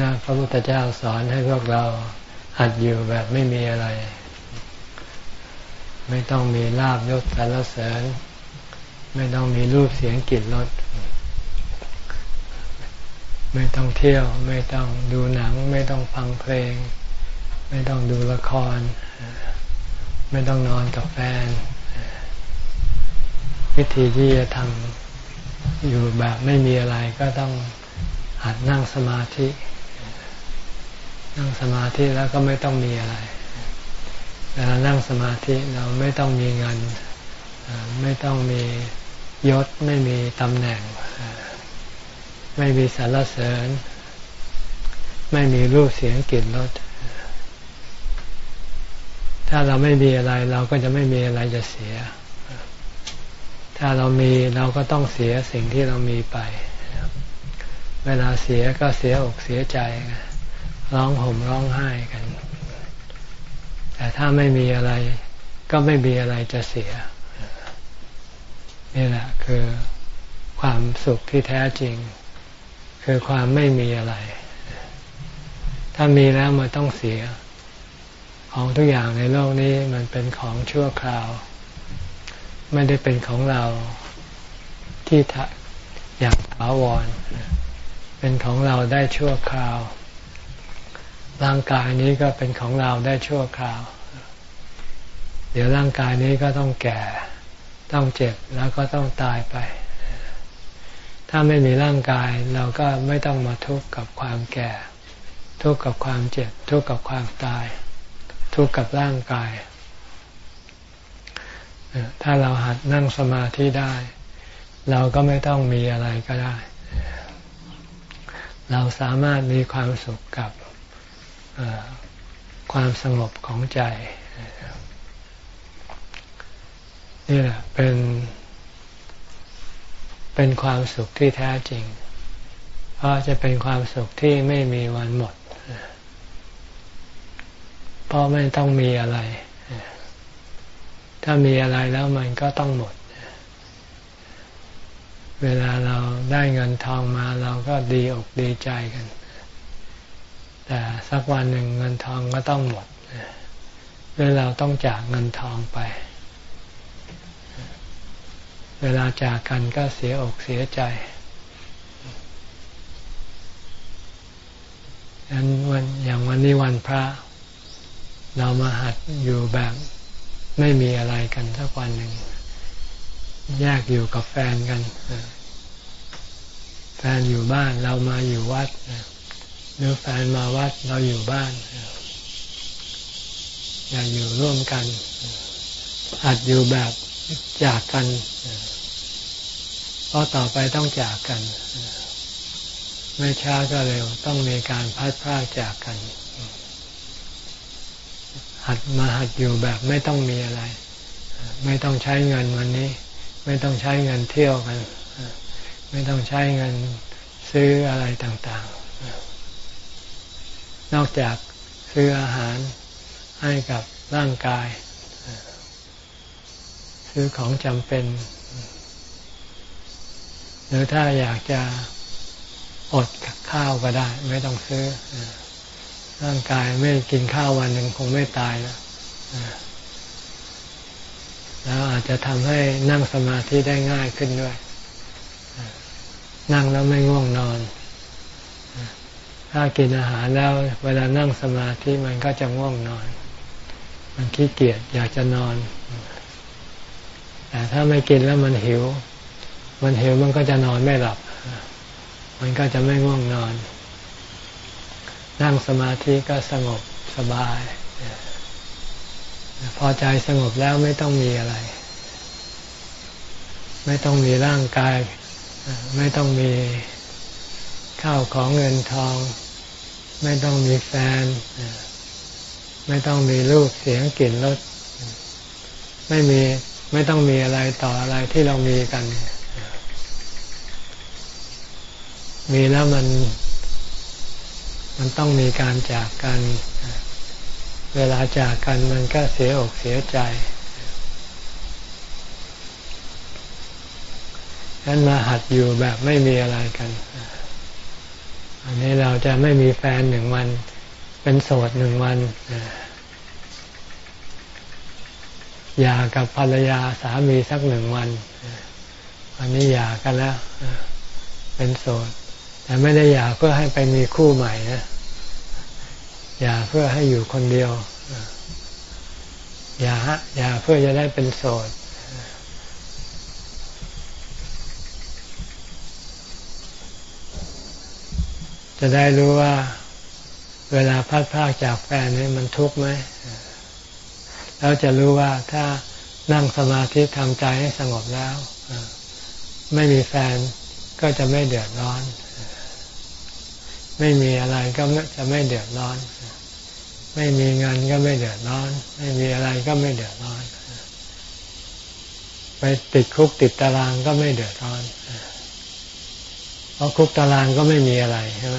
นะพระพุทธเจ้าสอนให้พวกเราหัดอยู่แบบไม่มีอะไร ไม่ต้องมีลาบยศสรรเสริญ ไม่ต้องมีรูปเสียงกลิ่นรสไม่ต้องเที่ยว ไม่ต้องดูหนัง ไม่ต้องฟังเพลง ไม่ต้องดูละคร ไม่ต้องนอนกับแฟน วิธีที่จะทำอยู่แบบไม่มีอะไรก็ต้องหัดนั่งสมาธิ นั่งสมาธิแล้วก็ไม่ต้องมีอะไรเวลานั่งสมาธิเราไม่ต้องมีเงิน ไม่ต้องมียศไม่มีตำแหน่ง ไม่มีสรรเสริญ ไม่มีรูปเสียงกลิ่นรสถ้าเราไม่มีอะไรเราก็จะไม่มีอะไรจะเสีย ถ้าเรามีเราก็ต้องเสียสิ่งที่เรามีไป เวลาเสียก็เสียอกเสียใจ ร้องห่มร้องไห้กัน แต่ถ้าไม่มีอะไร ก็ไม่มีอะไรจะเสีย นี่แหละคือความสุขที่แท้จริง คือความไม่มีอะไร ถ้ามีแล้วมันต้องเสีย ของทุกอย่างในโลกนี้มันเป็นของชั่วคราว ไม่ได้เป็นของเราที่อยากถาวร เป็นของเราได้ชั่วคราว ร่างกายนี้ก็เป็นของเราได้ชั่วคราว เดี๋ยวร่างกายนี้ก็ต้องแก่ ต้องเจ็บแล้วก็ต้องตายไป ถ้าไม่มีร่างกายเราก็ไม่ต้องมาทุกข์กับความแก่ ทุกข์กับความเจ็บ ทุกข์กับความตาย ทุกข์กับร่างกาย ถ้าเราหัดนั่งสมาธิได้ เราก็ไม่ต้องมีอะไรก็ได้ เราสามารถมีความสุขกับ ความสงบของใจ นี่แหละเป็น เป็นความสุขที่แท้จริง เพราะจะเป็นความสุขที่ไม่มีวันหมด เพราะไม่ต้องมีอะไร ถ้ามีอะไรแล้วมันก็ต้องหมดเวลาเราได้เงินทองมาเราก็ดีอกดีใจกัน แต่สักวันหนึ่งเงินทองก็ต้องหมดหรือเราต้องจากเงินทองไป เวลาจากกันก็เสียอกเสียใจยันวันอย่างวันนี้วันพระ เรามาหัดอยู่แบบไม่มีอะไรกันสักวันหนึ่งแยกอยู่กับแฟนกัน แฟนอยู่บ้านเรามาอยู่วัด หรือแฟนมาวัดเราอยู่บ้าน อยากอยู่ร่วมกันหัดอยู่แบบจากกันเพราะต่อไปต้องจากกัน ไม่ช้าก็เร็วต้องมีการพัดพรากจากกัน หัดมาหัดอยู่แบบไม่ต้องมีอะไร ไม่ต้องใช้เงินวันนี้ ไม่ต้องใช้เงินเที่ยวกัน ไม่ต้องใช้เงินซื้ออะไรต่าง นอกจากซื้ออาหารให้กับร่างกาย ซื้อของจำเป็น หรือถ้าอยากจะอดข้าวก็ได้ ไม่ต้องซื้อ ร่างกายไม่กินข้าววันหนึ่งคงไม่ตายแล้วแล้วอาจจะทำให้นั่งสมาธิได้ง่ายขึ้นด้วย นั่งแล้วไม่ง่วงนอน ถ้ากินอาหารแล้วเวลานั่งสมาธิมันก็จะง่วงนอน มันขี้เกียจอยากจะนอน แต่ถ้าไม่กินแล้วมันหิว มันหิวมันก็จะนอนไม่หลับ มันก็จะไม่ง่วงนอน นั่งสมาธิก็สงบสบาย พอใจสงบแล้วไม่ต้องมีอะไร ไม่ต้องมีร่างกาย ไม่ต้องมีข้าวของเงินทอง ไม่ต้องมีแฟน ไม่ต้องมีลูกเสียงกลิ่นรสไม่มีไม่ต้องมีอะไรต่ออะไรที่เรามีกัน มีแล้วมัน มันต้องมีการจากกัน เวลาจากกันมันก็เสียอกเสียใจฉะนั้นมาหัดอยู่แบบไม่มีอะไรกัน อันนี้เราจะไม่มีแฟนหนึ่งวัน เป็นโสดหนึ่งวันหย่ากับภรรยาสามีสักหนึ่งวันวันนี้หย่ากันแล้วเป็นโสด แต่ไม่ได้หย่าเพื่อให้ไปมีคู่ใหม่นะหย่าเพื่อให้อยู่คนเดียวหย่าหย่าเพื่อจะได้เป็นโสด จะได้รู้ว่าเวลาพัดพากจากแฟนนี่มันทุกข์ไหม แล้วจะรู้ว่าถ้านั่งสมาธิทำใจให้สงบแล้ว ไม่มีแฟนก็จะไม่เดือดร้อน ไม่มีอะไรก็จะไม่เดือดร้อน ไม่มีเงินก็ไม่เดือดร้อน ไม่มีอะไรก็ไม่เดือดร้อน ไปติดคุกติดตารางก็ไม่เดือดร้อน เพราะคุกตารางก็ไม่มีอะไรใช่ไหม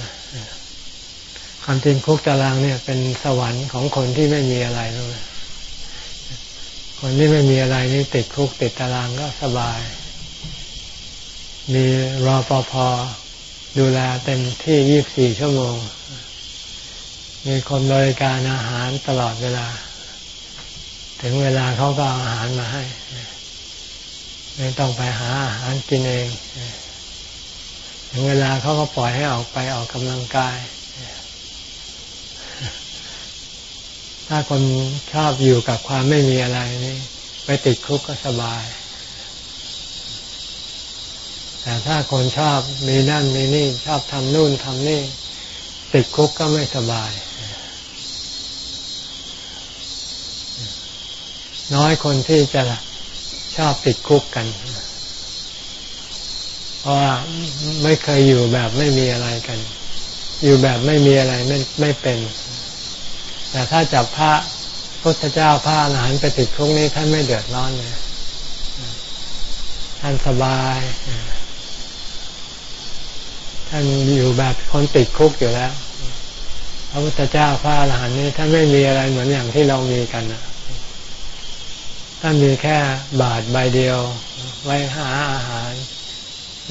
ความจริงคุกตารางเนี่ย เป็นสวรรค์ของคนที่ไม่มีอะไรรู้ไหมคนที่ไม่มีอะไรนี่ติดคุกติดตารางก็สบาย มีรอปภดูแลเต็มที่ยี่บสี่ชั่วโมง มีคนบริการอาหารตลอดเวลา ถึงเวลาเขาก็เอาอาหารมาให้ ไม่ต้องไปหาอาหารกินเอง ถึงเวลาเขาก็ปล่อยให้ออกไปออกกำลังกาย ถ้าคนชอบอยู่กับความไม่มีอะไรนี่ไปติดคุกก็สบาย แต่ถ้าคนชอบมีนั่นมีนี่ชอบทำนู่นทำนี่ ติดคุกก็ไม่สบาย น้อยคนที่จะชอบติดคุกกันเพราะว่าไม่เคยอยู่แบบไม่มีอะไรกัน อยู่แบบไม่มีอะไรไม่ไม่เป็น แต่ถ้าจับพระพุทธเจ้าพระอรหันต์ไปติดคุกนี้ท่านไม่เดือดร้อนเลยท่านสบาย ท่านอยู่แบบคนติดคุกอยู่แล้ว พระพุทธเจ้าพระอรหันต์นี้ท่านไม่มีอะไรเหมือนอย่างที่เรามีกันท่านมีแค่บาทใบเดียว ไว้หาอาหาร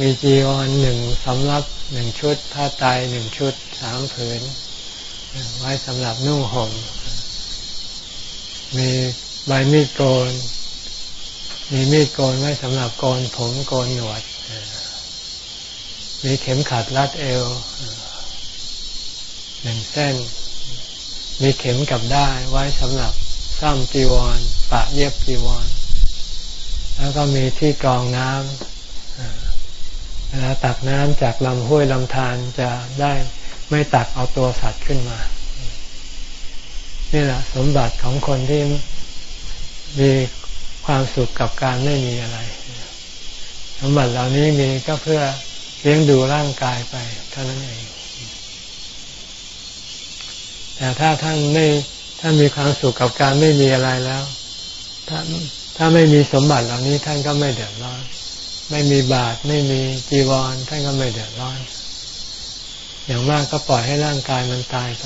มีจีวรหนึ่งสำรับหนึ่งชุด ผ้าไตหนึ่งชุดสามผืน ไว้สำหรับนุ่งห่ม มีใบมีดโกน มีมีดโกนไว้สำหรับโกนผมโกนหนวด มีเข็มขัดรัดเอวหนึ่งเส้น มีเข็มกับได้ไว้สำหรับซ้ำจีวร ปะเย็บจีวร แล้วก็มีที่กรองน้ำ ลาตักน้ำจากลำห้วยลำธารจะได้ไม่ตักเอาตัวสัตว์ขึ้นมา นี่แหละสมบัติของคนที่มีความสุขกับการไม่มีอะไร สมบัติเหล่านี้มีก็เพื่อเลี้ยงดูร่างกายไปเท่านั้นเอง แต่ถ้าท่านไม่ท่านมีความสุขกับการไม่มีอะไรแล้ว ถ้าถ้าไม่มีสมบัติเหล่านี้ท่านก็ไม่เดือดร้อน ไม่มีบาตรไม่มีจีวรท่านก็ไม่เดือดร้อน อย่างมากก็ปล่อยให้ร่างกายมันตายไป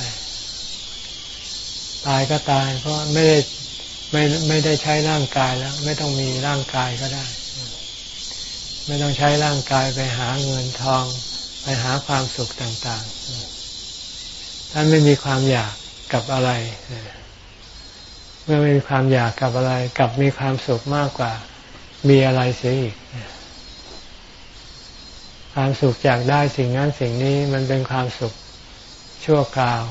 ตายก็ตาย เพราะไม่ได้ไม่ไม่ได้ใช้ร่างกายแล้ว ไม่ต้องมีร่างกายก็ได้ ไม่ต้องใช้ร่างกายไปหาเงินทอง ไปหาความสุขต่างๆ ท่านไม่มีความอยากกับอะไร เมื่อไม่มีความอยากกับอะไร กับมีความสุขมากกว่ามีอะไรเสียอีก ความสุขจากได้สิ่งนั้นสิ่งนี้มันเป็นความสุขชั่วคราว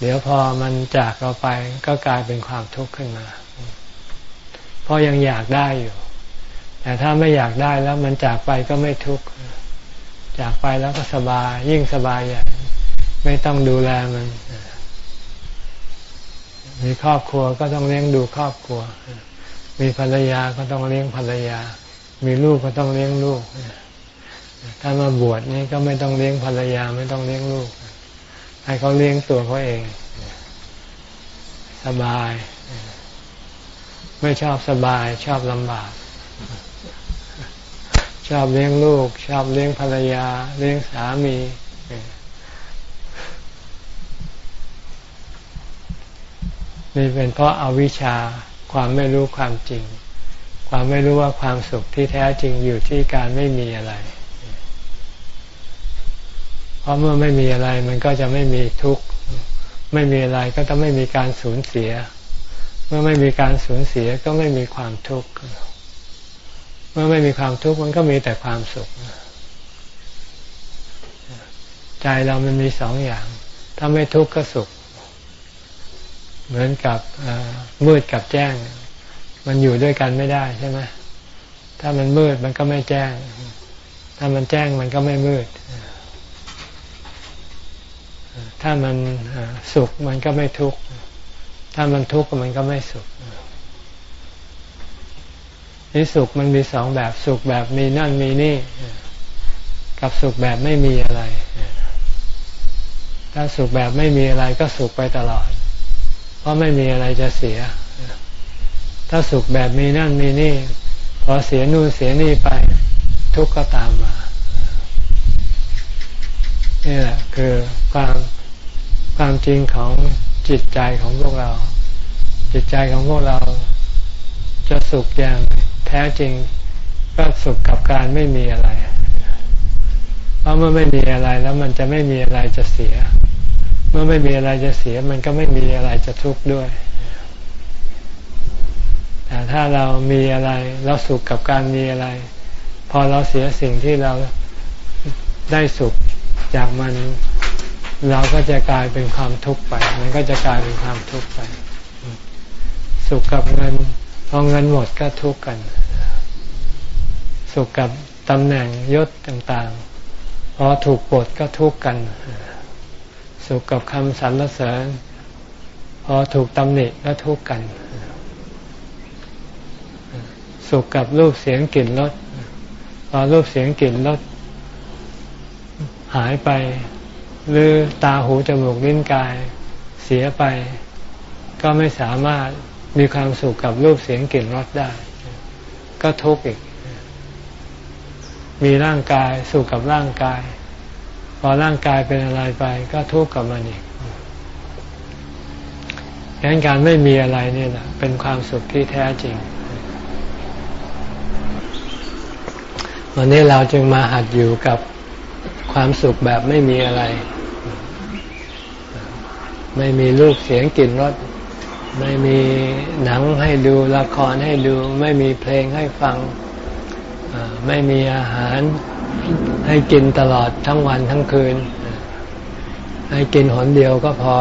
เดี๋ยวพอมันจากเราไปก็กลายเป็นความทุกข์ขึ้นมา เพราะยังอยากได้อยู่ แต่ถ้าไม่อยากได้แล้วมันจากไปก็ไม่ทุกข์ จากไปแล้วก็สบาย ยิ่งสบายอย่ไม่ต้องดูแลมันมีครอบครัวก็ต้องเลี้ยงดูครอบครัว มีภรรยาก็ต้องเลี้ยงภรรยา มีลูกก็ต้องเลี้ยงลูก ถ้ามาบวชนี่ก็ไม่ต้องเลี้ยงภรรยาไม่ต้องเลี้ยงลูก ให้เขาเลี้ยงตัวเขาเอง สบาย ไม่ชอบสบาย ชอบลำบาก ชอบเลี้ยงลูก ชอบเลี้ยงภรรยา เลี้ยงสามีนี่เป็นเพราะอาวิชชาความไม่รู้ความจริง ความไม่รู้ว่าความสุขที่แท้จริงอยู่ที่การไม่มีอะไร เพราะเมื่อไม่มีอะไรมันก็จะไม่มีทุกข์ ไม่มีอะไรก็จะไม่มีการสูญเสีย เมื่อไม่มีการสูญเสียก็ไม่มีความทุกข์ เมื่อไม่มีความทุกข์มันก็มีแต่ความสุข ใจเรามันมีสองอย่าง ถ้าไม่ทุกข์ก็สุข เหมือนกับมืดกับแจ้ง มันอยู่ด้วยกันไม่ได้ใช่ไหมถ้ามันมืดมันก็ไม่แจ้ง ถ้ามันแจ้งมันก็ไม่มืด ถ้ามันสุขมันก็ไม่ทุกข์ ถ้ามันทุกข์มันก็ไม่สุขนี่สุขมันมีสองแบบสุขแบบมีนั่นมีนี่ กับสุขแบบไม่มีอะไร ถ้าสุขแบบไม่มีอะไรก็สุขไปตลอด เพราะไม่มีอะไรจะเสีย ถ้าสุขแบบมีนั่นมีนี่พอเสียนู่นเสียนี่ไป ทุกข์ก็ตามมานี่แหละคือความ ความจริงของจิตใจของพวกเรา จิตใจของพวกเราจะสุขอย่างแท้จริงก็สุขกับการไม่มีอะไร เพราะเมื่อไม่มีอะไรแล้วมันจะไม่มีอะไรจะเสีย เมื่อไม่มีอะไรจะเสีย มันก็ไม่มีอะไรจะทุกข์ด้วย แต่ถ้าเรามีอะไรเราสุขกับการมีอะไร พอเราเสียสิ่งที่เราได้สุขจากมัน เราก็จะกลายเป็นความทุกข์ไป มันก็จะกลายเป็นความทุกข์ไป สุขกับเงินพอเงินหมดก็ทุกข์กัน สุขกับตำแหน่งยศต่างๆ พอถูกปลดก็ทุกข์กัน สุขกับคำสรรเสริญ พอถูกตำหนิก็ทุกข์กัน สุขกับรูปเสียงกลิ่นรสพอรูปเสียงกลิ่นรสหายไป หรือตาหูจมูกลิ้นกายเสียไป ก็ไม่สามารถมีความสุขกับรูปเสียงกลิ่นรสได้ ก็ทุกข์อีก มีร่างกายสุขกับร่างกาย พอร่างกายเป็นอะไรไป ก็ทุกข์กับมันอีกดังนั้นการไม่มีอะไรเนี่แหละเป็นความสุขที่แท้จริง วันนี้เราจึงมาหัดอยู่กับความสุขแบบไม่มีอะไร ไม่มีรูปเสียงกลิ่นรสไม่มีหนังให้ดูละครให้ดู ไม่มีเพลงให้ฟังไม่มีอาหารให้กินตลอดทั้งวันทั้งคืน ให้กินหนเดียวก็พอ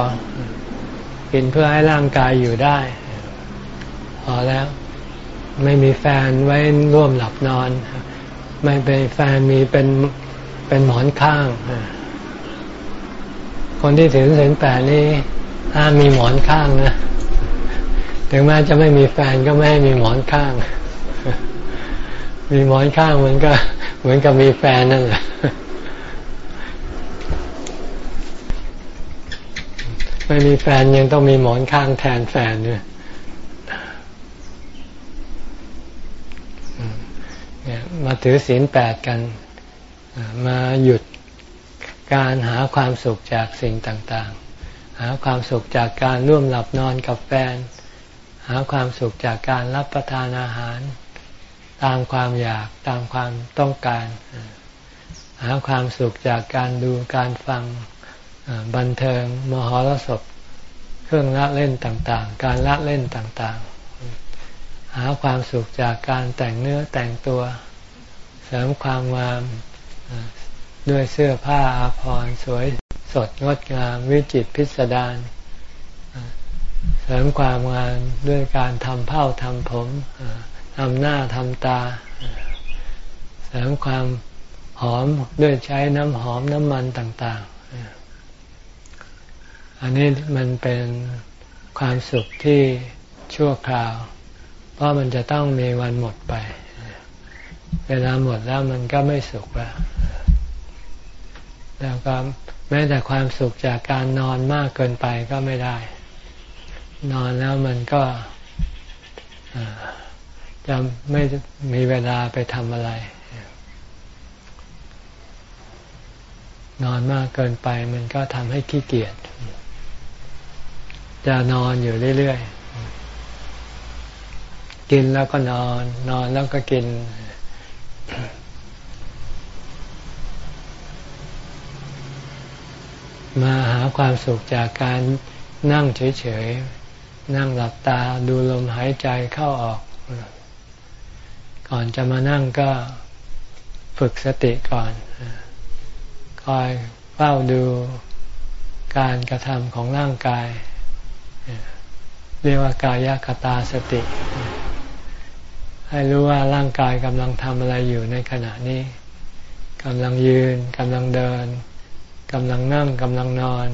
กินเพื่อให้ร่างกายอยู่ได้ พอแล้วไม่มีแฟนไว้ร่วมหลับนอน ไม่เป็นแฟนมีเป็นเป็นหมอนข้าง คนที่ถือศีลแปดนี่ห้ามมีหมอนข้างนะถึงแม้จะไม่มีแฟนก็ไม่ให้มีหมอนข้าง มีหมอนข้างมันก็ เหมือนกับมีแฟนนั่นแหละไม่มีแฟนยังต้องมีหมอนข้างแทนแฟนด้วยมาถือศีลแปดกัน มาหยุด การหาความสุขจากสิ่งต่างๆ หาความสุขจากการร่วมหลับนอนกับแฟน หาความสุขจากการรับประทานอาหาร ตามความอยากตามความต้องการ หาความสุขจากการดูการฟังบันเทิง มหรสพ เครื่องละเล่นต่างๆ การละเล่นต่างๆ หาความสุขจากการแต่งเนื้อแต่งตัว เสริมความงาม ด้วยเสื้อผ้าอาภรณ์สวยสดงดงามวิจิตพิสดารเสริมความงามด้วยการทำเผ้าทำผมทำหน้าทำตา เสริมความหอมด้วยใช้น้ำหอมน้ำมันต่างๆ อันนี้มันเป็นความสุขที่ชั่วคราว เพราะมันจะต้องมีวันหมดไป เวลาหมดแล้วมันก็ไม่สุขแล้ว แล้วก็แม้แต่ความสุขจากการนอนมากเกินไปก็ไม่ได้ นอนแล้วมันก็จะไม่มีเวลาไปทำอะไร นอนมากเกินไปมันก็ทำให้ขี้เกียจจะนอนอยู่เรื่อยๆ กินแล้วก็นอน นอนแล้วก็กิน มาหาความสุขจากการนั่งเฉยๆ นั่งหลับตาดูลมหายใจเข้าออก ก่อนจะมานั่งก็ฝึกสติก่อน คอยเฝ้าดูการกระทำของร่างกาย เรียกว่ากายคตาสติ ให้รู้ว่าร่างกายกำลังทำอะไรอยู่ในขณะนี้กำลังยืนกำลังเดิน กำลังนั่งกำลังนอน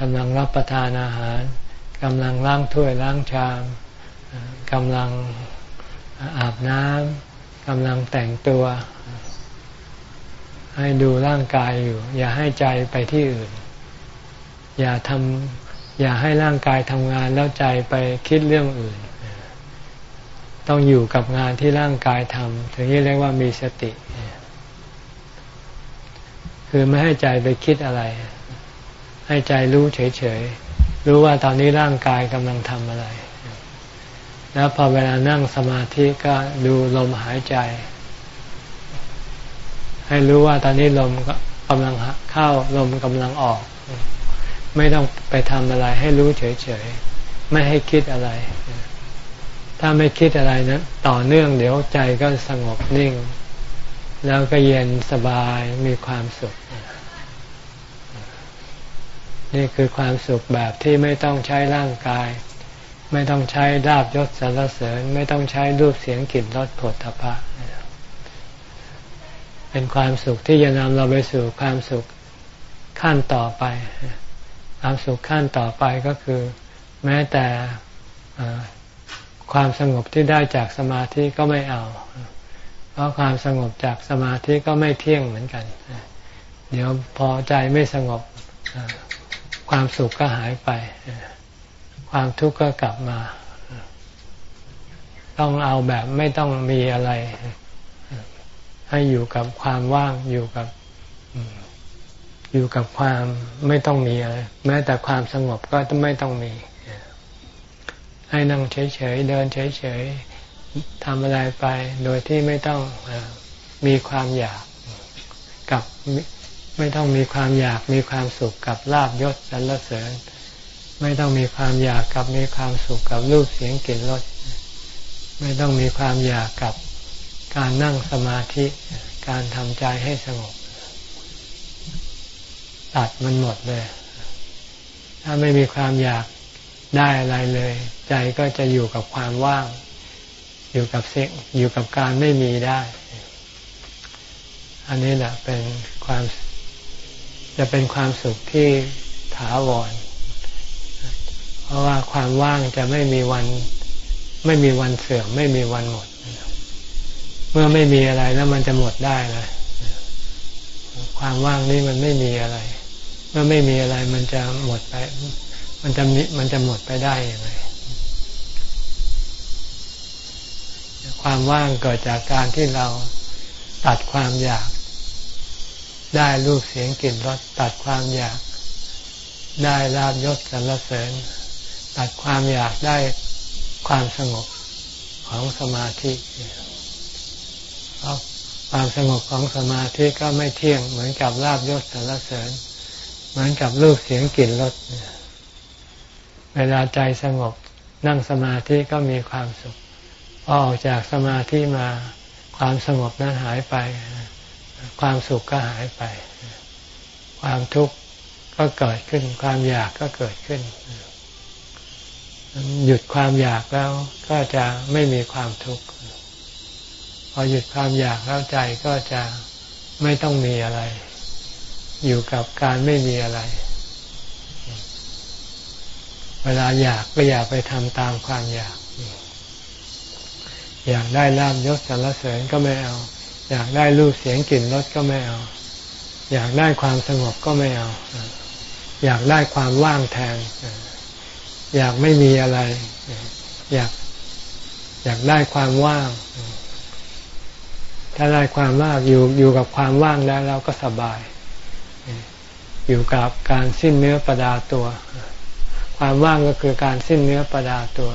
กำลังรับประทานอาหารกำลังล้างถ้วยล้างชามกำลังอาบน้ำกำลังแต่งตัว ให้ดูร่างกายอยู่ อย่าให้ใจไปที่อื่น อย่าทำอย่าให้ร่างกายทำงานแล้วใจไปคิดเรื่องอื่น ต้องอยู่กับงานที่ร่างกายทำถึงนี้เรียกว่ามีสติ คือไม่ให้ใจไปคิดอะไร ให้ใจรู้เฉยๆ รู้ว่าตอนนี้ร่างกายกำลังทำอะไร แล้วพอเวลานั่งสมาธิก็ดูลมหายใจ ให้รู้ว่าตอนนี้ลมกำลังเข้าลมกำลังออก ไม่ต้องไปทำอะไร ให้รู้เฉยๆ ไม่ให้คิดอะไร ถ้าไม่คิดอะไรนะต่อเนื่องเดี๋ยวใจก็สงบนิ่ง แล้วก็เย็นสบายมีความสุข นี่คือความสุขแบบที่ไม่ต้องใช้ร่างกาย ไม่ต้องใช้ดาบยศสรรเสริญ ไม่ต้องใช้รูปเสียงกลิ่นรสผลทพะเป็นความสุขที่จะนำเราไปสู่ความสุขขั้นต่อไป ความสุขขั้นต่อไปก็คือ แม้แต่ความสงบที่ได้จากสมาธิก็ไม่เอา เพราะความสงบจากสมาธิก็ไม่เที่ยงเหมือนกัน เดี๋ยวพอใจไม่สงบความสุขก็หายไป ความทุกข์ก็กลับมา ต้องเอาแบบไม่ต้องมีอะไร ให้อยู่กับความว่างอยู่กับอยู่กับความไม่ต้องมีอะไร แม้แต่ความสงบก็ไม่ต้องมี ให้นั่งเฉยๆเดินเฉยๆ ทำอะไรไปโดยที่ไม่ต้องอมีความอยากกับไม่ต้องมีความอยากมีความสุขกับลาบยศสรรเสริญ ไม่ต้องมีความอยากกับมีความสุขกับรูปเสียงกลิ่นรสไม่ต้องมีความอยากกับการนั่งสมาธิการทำใจให้สงบตัดมันหมดเลย ถ้าไม่มีความอยากได้อะไรเลย ใจก็จะอยู่กับความว่าง อยู่กับสียงอยู่กับการไม่มีได้ อันนี้แหละเป็นความจะเป็นความสุขที่ถาวร เพราะว่าความว่างจะไม่มีวัน ไม่มีวันเสื่อม ไม่มีวันหมด เมื่อไม่มีอะไรแล้วมันจะหมดได้เลยความว่างนี้มันไม่มีอะไร เมื่อไม่มีอะไรมันจะหมดไป มันจะมีมันจะหมดไปได้ยังไง ความว่างเกิดจากการที่เราตัดความอยาก ได้รูปเสียงกลิ่นรสตัดความอยาก ได้ลาบยศสรรเสริญ ตัดความอยากได้ความสงบของสมาธิเพราะความสงบของสมาธิก็ไม่เที่ยงเหมือนกับลาบยศสรรเสริญ เหมือนกับรูปเสียงกลิ่นรสเวลาใจสงบนั่งสมาธิก็มีความสุข อออกจากสมาธิมาความสงบนั้นหายไป ความสุขก็หายไป ความทุกข์ก็เกิดขึ้น ความอยากก็เกิดขึ้น หยุดความอยากแล้วก็จะไม่มีความทุกข์พอหยุดความอยากแล้วใจก็จะไม่ต้องมีอะไร อยู่กับการไม่มีอะไร เวลาอยากก็อยากไปทำตามความอยาก อยากได้ลาบยศสรรเสริญก็ไม่เอา อยากได้รูปเสียงกลิ่นรสก็ไม่เอา อยากได้ความสงบก็ไม่เอา อยากได้ความว่างแทน อยากไม่มีอะไร อยากอยากได้ความว่าง ถ้าได้ความว่างอยู่อยู่กับความว่างแล้วเราก็สบาย อยู่กับการสิ้นเนื้อประดาตัว ความว่างก็คือการสิ้นเนื้อประดาตัว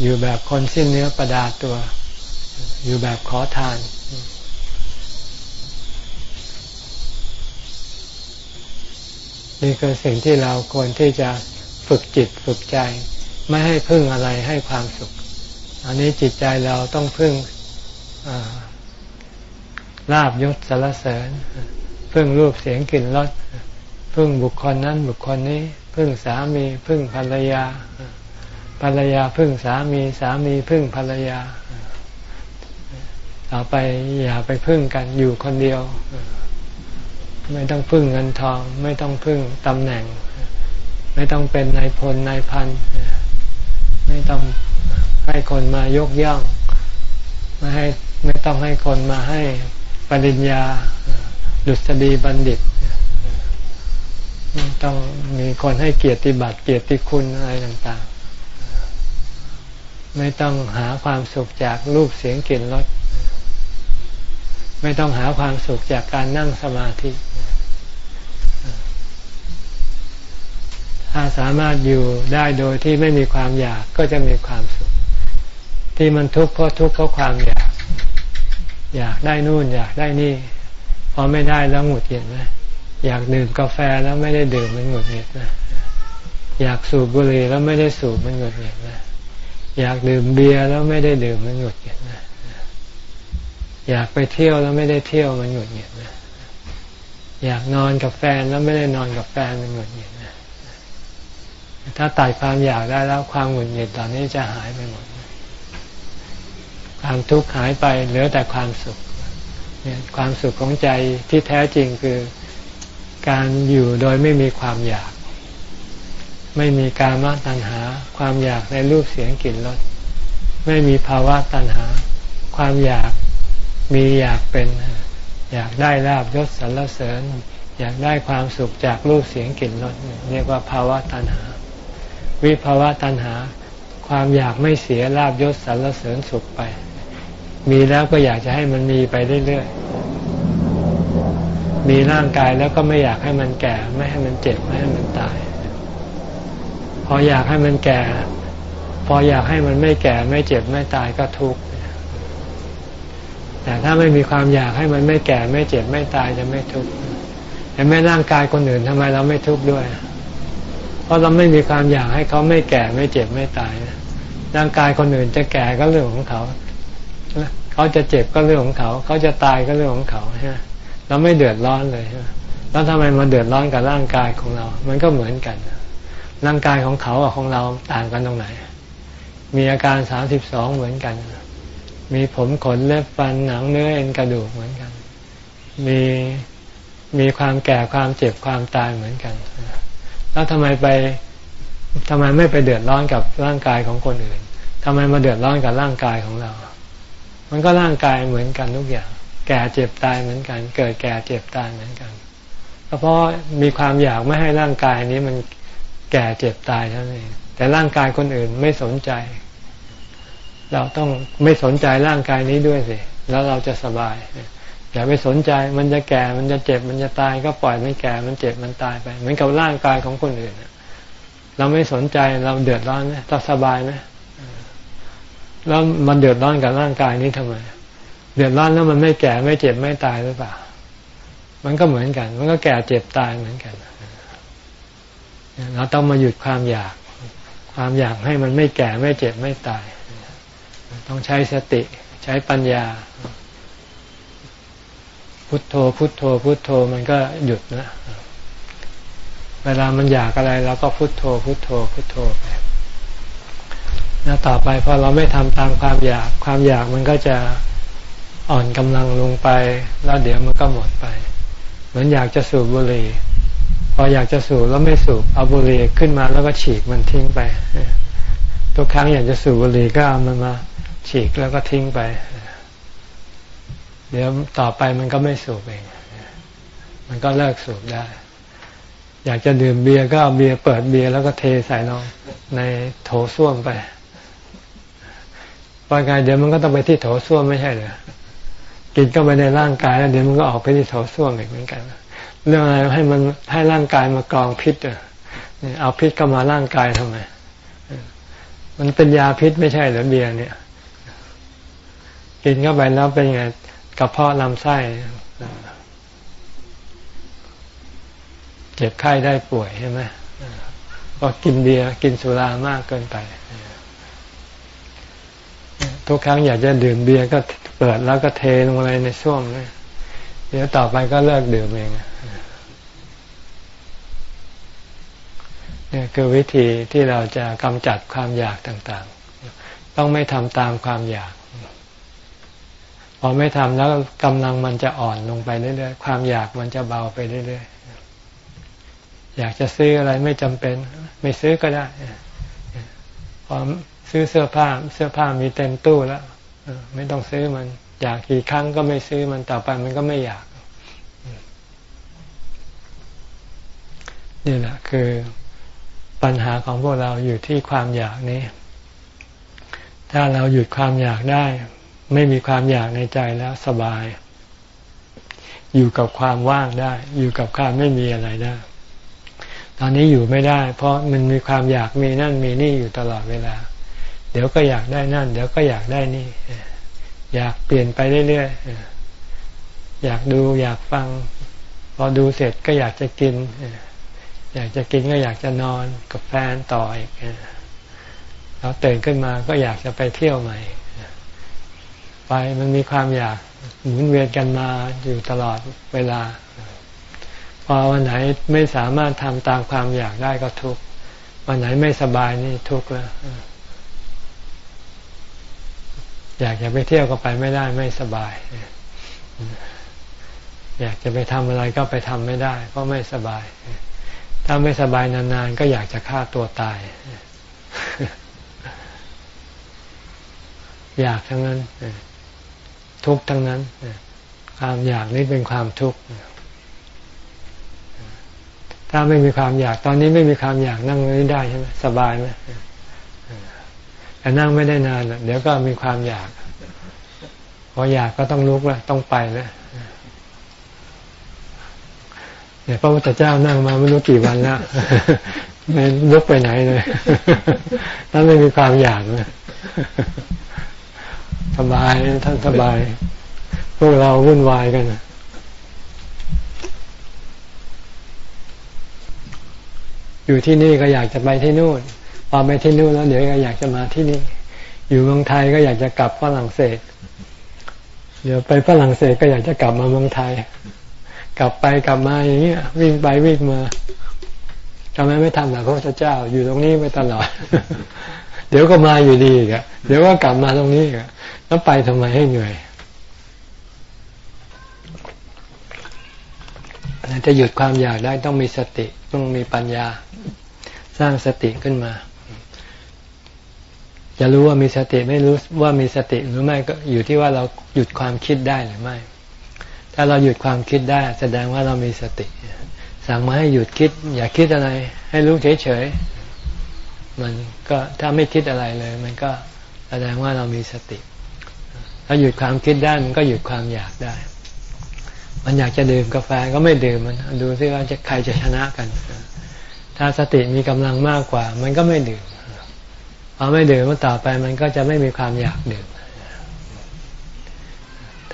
อยู่แบบคนสิ้นเนื้อประดาตัว อยู่แบบขอทาน นี่คือสิ่งที่เราควรที่จะฝึกจิตฝึกใจ ไม่ให้พึ่งอะไรให้ความสุข อันนี้จิตใจเราต้องพึ่งลาบยศสารเสริญ พึ่งรูปเสียงกลิ่นรสพึ่งบุคคลนั้นบุคคลนี้ พึ่งสามี พึ่งภรรยา ภรรยาพึ่งสามีสามีพึ่งภรรยาต่อไปอย่าไปพึ่งกันอยู่คนเดียว ไม่ต้องพึ่งเงินทอง ไม่ต้องพึ่งตำแหน่ง ไม่ต้องเป็นนายพลนายพันไม่ต้องให้คนมายกย่อง ไม่ให้ไม่ต้องให้คนมาให้ปริญญาดุษฎีบัณฑิต ต้องมีคนให้เกียรติบัตรเกียรติคุณอะไรต่างๆ ไม่ต้องหาความสุขจากรูปเสียงกลิ่นรสไม่ต้องหาความสุขจากการนั่งสมาธิ ถ้าสามารถอยู่ได้โดยที่ไม่มีความอยากก็จะมีความสุข ที่มันทุกข์เพราะทุกข์เพราะความอยาก อยากได้นู่นอยากได้นี่ พอไม่ได้แล้วหงุดหงิดนะอยากดื่มกาแฟแล้วไม่ได้ดื่มมันหงุดหงิดนะอยากสูบบุหรี่แล้วไม่ได้สูบมันหงุดหงิดนะ อยากดื่มเบียร์แล้วไม่ได้ดื่มมันหงุดหงิดนะอยากไปเที่ยวแล้วไม่ได้เที่ยวมันหงุดหงิดนะอยากนอนกับแฟนแล้วไม่ได้นอนกับแฟนมันหงุดหงิดนะถ้าตัดความอยากได้แล้วความหงุดหงิดตอนนี้จะหายไปหมด ความทุกข์หายไปเหลือแต่ความสุขเนี่ยความสุขของใจที่แท้จริงคือการอยู่โดยไม่มีความอยาก ไม่มีการมาตัณหา ความอยากในรูปเสียงกลิ่นรสไม่มีภาวะตัณหา ความอยากมีอยากเป็น อยากได้ลาบยศสรรเสริญ อยากได้ความสุขจากรูปเสียงกลิ่นรสเรียกว่าภาวะตัณหา วิภาวะตัณหา ความอยากไม่เสียลาบยศสรรเสริญสุขไป มีแล้วก็อยากจะให้มันมีไปเรื่อยๆมีร่างกายแล้วก็ไม่อยากให้มันแก่ ไม่ให้มันเจ็บไม่ให้มันตาย พออยากให้มันแก่ พออยากให้มันไม่แก่ไม่เจ็บไม่ตายก็ทุกข์แต่ถ้าไม่มีความอยากให้มันไม่แก่ไม่เจ็บไม่ตายจะไม่ทุกข์แต่แม่ร่างกายคนอื่นทำไมเราไม่ทุกข์ด้วย เพราะเราไม่มีความอยากให้เขาไม่แก่ไม่เจ็บไม่ตายร่างกายคนอื่นจะแก่ก็เรื่องของเขาเขาจะเจ็บก็เรื่องของเขา เขาจะตายก็เรื่องของเขาใช่เราไม่เดือดร้อนเลยแล้วทำไมมาเดือดร้อนกับร่างกายของเรา มันก็เหมือนกัน ร่างกายของเขากับของเราต่างกันตรงไหน มีอาการสามสิบสองเหมือนกัน มีผมขนเล็บฟันหนังเนื้อเอ็นกระดูกเหมือนกัน มีมีความแก่ความเจ็บความตายเหมือนกัน แล้วทำไมไปทำไมไม่ไปเดือดร้อนกับร่างกายของคนอื่นทำไมมาเดือดร้อนกับร่างกายของเรา มันก็ร่างกายเหมือนกันทุกอย่าง แก่เจ็บตายเหมือนกัน เกิดแก่เจ็บตายเหมือนกัน เพราะมีความอยากไม่ให้ร่างกายนี้มัน แก่เจ็บตายเท่านั้นเองแต่ร่างกายคนอื่นไม่สนใจ เราต้องไม่สนใจร่างกายนี้ด้วยสิ แล้วเราจะสบายอย่าไปสนใจมันจะแก่มันจะเจ็บมันจะตายก็ปล่อยมันแก่มันเจ็บมันตายไป เหมือนกับร่างกายของคนอื่นเราไม่สนใจเราเดือดร้อนไหมเราสบายไหมแล้วมันเดือดร้อนกับร่างกายนี้ทำไม เดือดร้อนแล้วมันไม่แก่ไม่เจ็บไม่ตายหรือเปล่า มันก็เหมือนกัน มันก็แก่เจ็บตายเหมือนกัน เราต้องมาหยุดความอยาก ความอยากให้มันไม่แก่ไม่เจ็บไม่ตาย ต้องใช้สติใช้ปัญญา พุทโธ พุทโธ พุทโธมันก็หยุดนะ เวลามันอยากอะไรเราก็พุทโธ พุทโธ พุทโธไปแล้วต่อไปพอเราไม่ทำตามความอยากความอยากมันก็จะอ่อนกำลังลงไป แล้วเดี๋ยวมันก็หมดไป เหมือนอยากจะสูบบุหรี่ พออยากจะสูบแล้วไม่สูบเอาบุหรี่ขึ้นมาแล้วก็ฉีกมันทิ้งไปทุกครั้งอยากจะสูบบุหรี่ก็เอามันมา ฉีกแล้วก็ทิ้งไป เดี๋ยวต่อไปมันก็ไม่สูบเองมันก็เลิกสูบได้ อยากจะดื่มเบียร์ก็เอาเบียร์เปิดเบียร์แล้วก็เทใส่ลงในโถส้วมไปว่าไงเดี๋ยวมันก็ต้องไปที่โถส้วมไม่ใช่เหรอกินก็ไปในร่างกายแล้วเดี๋ยวมันก็ออกไปที่โถส้วมอีกเหมือนกัน เรื่องอะไรให้มันให้ร่างกายมากรองพิษอะเอาพิษเข้ามาร่างกายทำไมมันเป็นยาพิษไม่ใช่หรือเบียร์เนี่ย กินเข้าไปแล้วเป็นไงกระเพาะลำไส้เจ็บไข้ได้ป่วยใช่ไหมก็กินเบียร์กินสุรามากเกินไปทุกครั้งอยากจะดื่มเบียร์ก็เปิดแล้วก็เทลงอะไรในช่วงนี้เดี๋ยวต่อไปก็เลิกดื่มเอง นี่คือวิธีที่เราจะกำจัดความอยากต่างๆ ต้องไม่ทำตามความอยาก พอไม่ทำแล้วกำลังมันจะอ่อนลงไปเรื่อยๆ ความอยากมันจะเบาไปเรื่อยๆ อยากจะซื้ออะไรไม่จำเป็น ไม่ซื้อก็ได้ พอซื้อเสื้อผ้า เสื้อผ้ามีเต็มตู้แล้วไม่ต้องซื้อมัน อยากกี่ครั้งก็ไม่ซื้อมันต่อไปมันก็ไม่อยาก นี่แหละคือ ปัญหาของพวกเราอยู่ที่ความอยากนี้ ถ้าเราหยุดความอยากได้ ไม่มีความอยากในใจแล้วสบาย อยู่กับความว่างได้ อยู่กับความไม่มีอะไรได้ ตอนนี้อยู่ไม่ได้ เพราะมันมีความอยากมีนั่นมีนี่อยู่ตลอดเวลา เดี๋ยวก็อยากได้นั่น เดี๋ยวก็อยากได้นี่ อยากเปลี่ยนไปเรื่อยๆอยากดูอยากฟัง พอดูเสร็จก็อยากจะกิน อยากจะกินก็อยากจะนอนกับแฟนต่ออีกแล้วตื่นขึ้นมาก็อยากจะไปเที่ยวใหม่ ไปมันมีความอยากหมุนเวียนกันมาอยู่ตลอดเวลา พอวันไหนไม่สามารถทำตามความอยากได้ก็ทุกข์วันไหนไม่สบายนี่ทุกข์แล้วอยากจะไปเที่ยวก็ไปไม่ได้ไม่สบาย อยากจะไปทำอะไรก็ไปทำไม่ได้ เพราะไม่สบาย ถ้าไม่สบายนานๆ ก็อยากจะฆ่าตัวตาย อยากทั้งนั้น ทุกทั้งนั้น ความอยากนี่เป็นความทุกข์ถ้าไม่มีความอยากตอนนี้ไม่มีความอยากนั่งไม่ได้ใช่ไหมสบายไหมแต่นั่งไม่ได้นานเดี๋ยวก็มีความอยาก พออยากก็ต้องลุกแล้วต้องไปแล้ว เนี่ยพระพุทธเจ้านั่งมาไม่รู้กี่วันแล้วไม่ลุกไปไหนเลยท่านไม่มีความอยากเลยสบายท่านสบาย พวกเราวุ่นวายกันอยู่ที่นี่ก็อยากจะไปที่นู่นพอไปที่นู่นแล้วเดี๋ยวก็อยากจะมาที่นี่ อยู่เมืองไทยก็อยากจะกลับฝรั่งเศส เดี๋ยวไปฝรั่งเศสก็อยากจะกลับมาเมืองไทย กลับไปกลับมาอย่างเงี้ยวิ่งไปวิ่งมาทำไมไม่ทำแบบพระพุทธเจ้าอยู่ตรงนี้ไปตลอด เดี๋ยวก็มาอยู่ดีอีกเดี๋ยวก็กลับมาตรงนี้อีกแล้วไปทำไมให้เหนื่อยจะหยุดความอยากได้ต้องมีสติต้องมีปัญญา สร้างสติขึ้นมาจะรู้ว่ามีสติไม่รู้ว่ามีสติหรือไม่ก็อยู่ที่ว่าเราหยุดความคิดได้หรือไม่ ถ้าเราหยุดความคิดได้ แสดงว่าเรามีสติ สั่งมาให้หยุดคิด อย่าคิดอะไร ให้รู้เฉยๆมันก็ถ้าไม่คิดอะไรเลย มันก็แสดงว่าเรามีสติ ถ้าหยุดความคิดได้มันก็หยุดความอยากได้ มันอยากจะดื่มกาแฟก็ไม่ดื่มมัน ดูซิว่าจะใครจะชนะกัน ถ้าสติมีกำลังมากกว่า มันก็ไม่ดื่มพอไม่ดื่มมันต่อไปมันก็จะไม่มีความอยากดื่ม